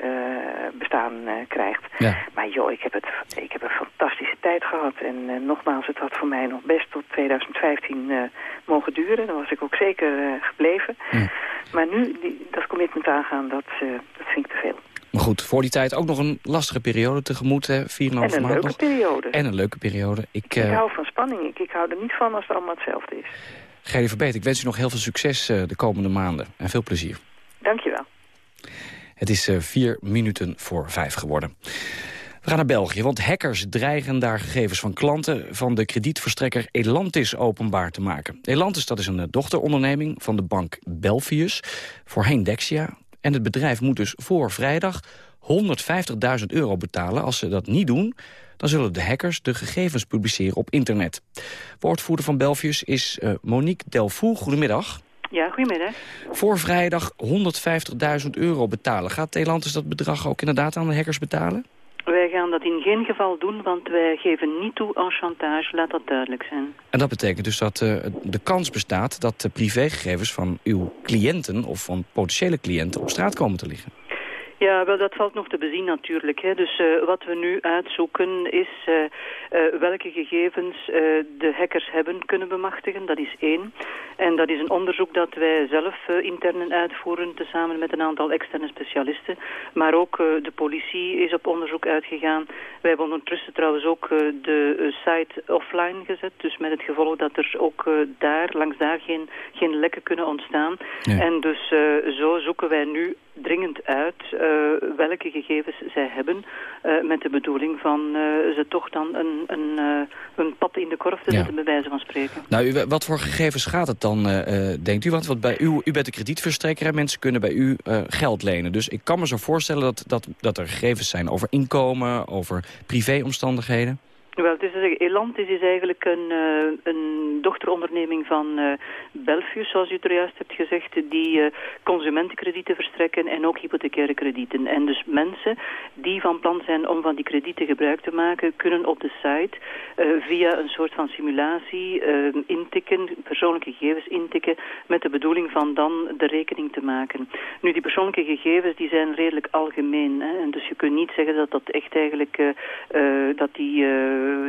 bestaan krijgt. Ja. Maar joh, ik heb, het, ik heb een fantastische tijd gehad. En nogmaals, het had voor mij nog best tot 2015 mogen duren. Dan was ik ook zeker gebleven. Ja. Maar nu die, dat commitment aangaan, dat, dat vind ik te veel. Maar goed, voor die tijd ook nog een lastige periode tegemoet. 4,5 maand. En een leuke nog. periode. En een leuke periode. Ik, ik hou van spanning. Ik, ik hou er niet van als het allemaal hetzelfde is. Gerry Verbeet, ik wens u nog heel veel succes de komende maanden. En veel plezier. Dank je wel. Het is vier minuten voor vijf geworden. We gaan naar België, want hackers dreigen daar gegevens van klanten... van de kredietverstrekker Elantis openbaar te maken. Elantis dat is een dochteronderneming van de bank Belfius, voorheen Dexia. En het bedrijf moet dus voor vrijdag 150.000 euro betalen. Als ze dat niet doen, dan zullen de hackers de gegevens publiceren op internet. Woordvoerder van Belfius is uh, Monique Delfou. Goedemiddag. Ja, goedemiddag. Voor vrijdag 150.000 euro betalen. Gaat Elantis dat bedrag ook inderdaad aan de hackers betalen? Wij gaan dat in geen geval doen, want wij geven niet toe aan chantage, laat dat duidelijk zijn. En dat betekent dus dat uh, de kans bestaat dat de privégegevens van uw cliënten of van potentiële cliënten op straat komen te liggen? Ja, wel, dat valt nog te bezien natuurlijk. Hè. Dus uh, wat we nu uitzoeken is uh, uh, welke gegevens de hackers hebben kunnen bemachtigen. Dat is één. En dat is een onderzoek dat wij zelf intern uitvoeren, tezamen met een aantal externe specialisten. Maar ook de politie is op onderzoek uitgegaan. Wij hebben ondertussen trouwens ook de site offline gezet. Dus met het gevolg dat er ook daar, langs daar geen, geen lekken kunnen ontstaan. En dus zo zoeken wij nu dringend uit uh, welke gegevens zij hebben. Uh, met de bedoeling van uh, ze toch dan een, een, een pad in de korf te zetten, ja. bij wijze van spreken. Nou, u, wat voor gegevens gaat het dan, denkt u? Want wat bij u, u bent een kredietverstrekker en mensen kunnen bij u geld lenen. Dus ik kan me zo voorstellen dat, dat, dat er gegevens zijn over inkomen, over privéomstandigheden. Wel, het is zeggen, Elantis is eigenlijk een, uh, een dochteronderneming van uh, Belfius, zoals u er juist hebt gezegd, die uh, consumentenkredieten verstrekken en ook hypothecaire kredieten. En dus mensen die van plan zijn om van die kredieten gebruik te maken, kunnen op de site via een soort van simulatie intikken, persoonlijke gegevens intikken, met de bedoeling van dan de rekening te maken. Nu, die persoonlijke gegevens die zijn redelijk algemeen. Hè, en dus je kunt niet zeggen dat dat echt eigenlijk, dat die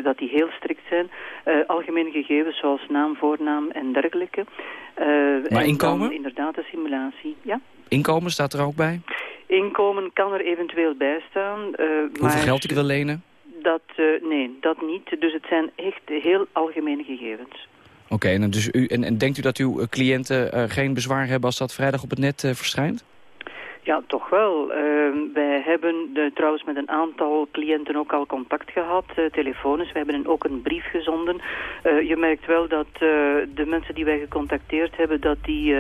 dat die heel strikt zijn. Uh, algemene gegevens zoals naam, voornaam en dergelijke. Uh, maar en inkomen? Inderdaad de simulatie, ja. Inkomen staat er ook bij? Inkomen kan er eventueel bij staan. Hoeveel maar geld ik wil lenen? Dat, nee, dat niet. Dus het zijn echt heel algemene gegevens. Oké, okay, en, dus en, en denkt u dat uw cliënten geen bezwaar hebben als dat vrijdag op het net verschijnt? Ja, toch wel. Ehm, wij hebben de, trouwens met een aantal cliënten ook al contact gehad, uh, telefonisch. We hebben ook een brief gezonden. Uh, je merkt wel dat de mensen die wij gecontacteerd hebben, dat die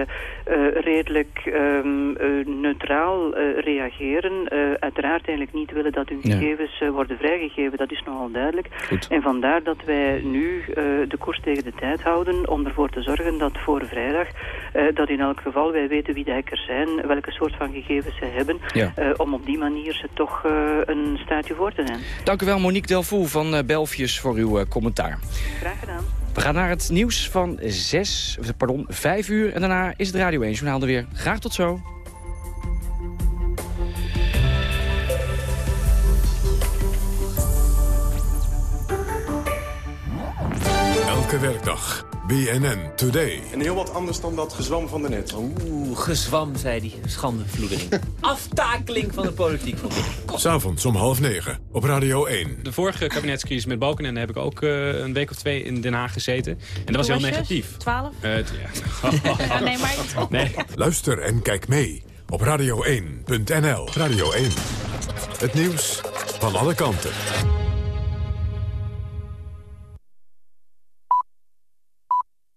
redelijk um, neutraal reageren. uiteraard eigenlijk niet willen dat hun gegevens worden vrijgegeven. Dat is nogal duidelijk. Goed. En vandaar dat wij nu de koers tegen de tijd houden om ervoor te zorgen dat voor vrijdag, dat in elk geval wij weten wie de hackers zijn, welke soort van gegevens gegevens hebben... Ja. Uh, om op die manier ze toch uh, een staatje voor te zijn. Dank u wel, Monique Delvaux van uh, Belfius, voor uw commentaar. Graag gedaan. We gaan naar het nieuws van 6, pardon, 5 uur. En daarna is het Radio 1 Journaal er weer. Graag tot zo. Elke werkdag BNN Today. En heel wat anders dan dat gezwam van de net. Oeh, gezwam, zei die schandevloedering. Aftakeling van de politiek. S'avonds om half negen op Radio 1. De vorige kabinetscrisis met Balkenende heb ik ook uh, een week of twee in Den Haag gezeten. En dat was heel negatief. 12? Uh, ja. ja, nee, maar... nee. Luister en kijk mee op radio1.nl. Radio 1. Het nieuws van alle kanten.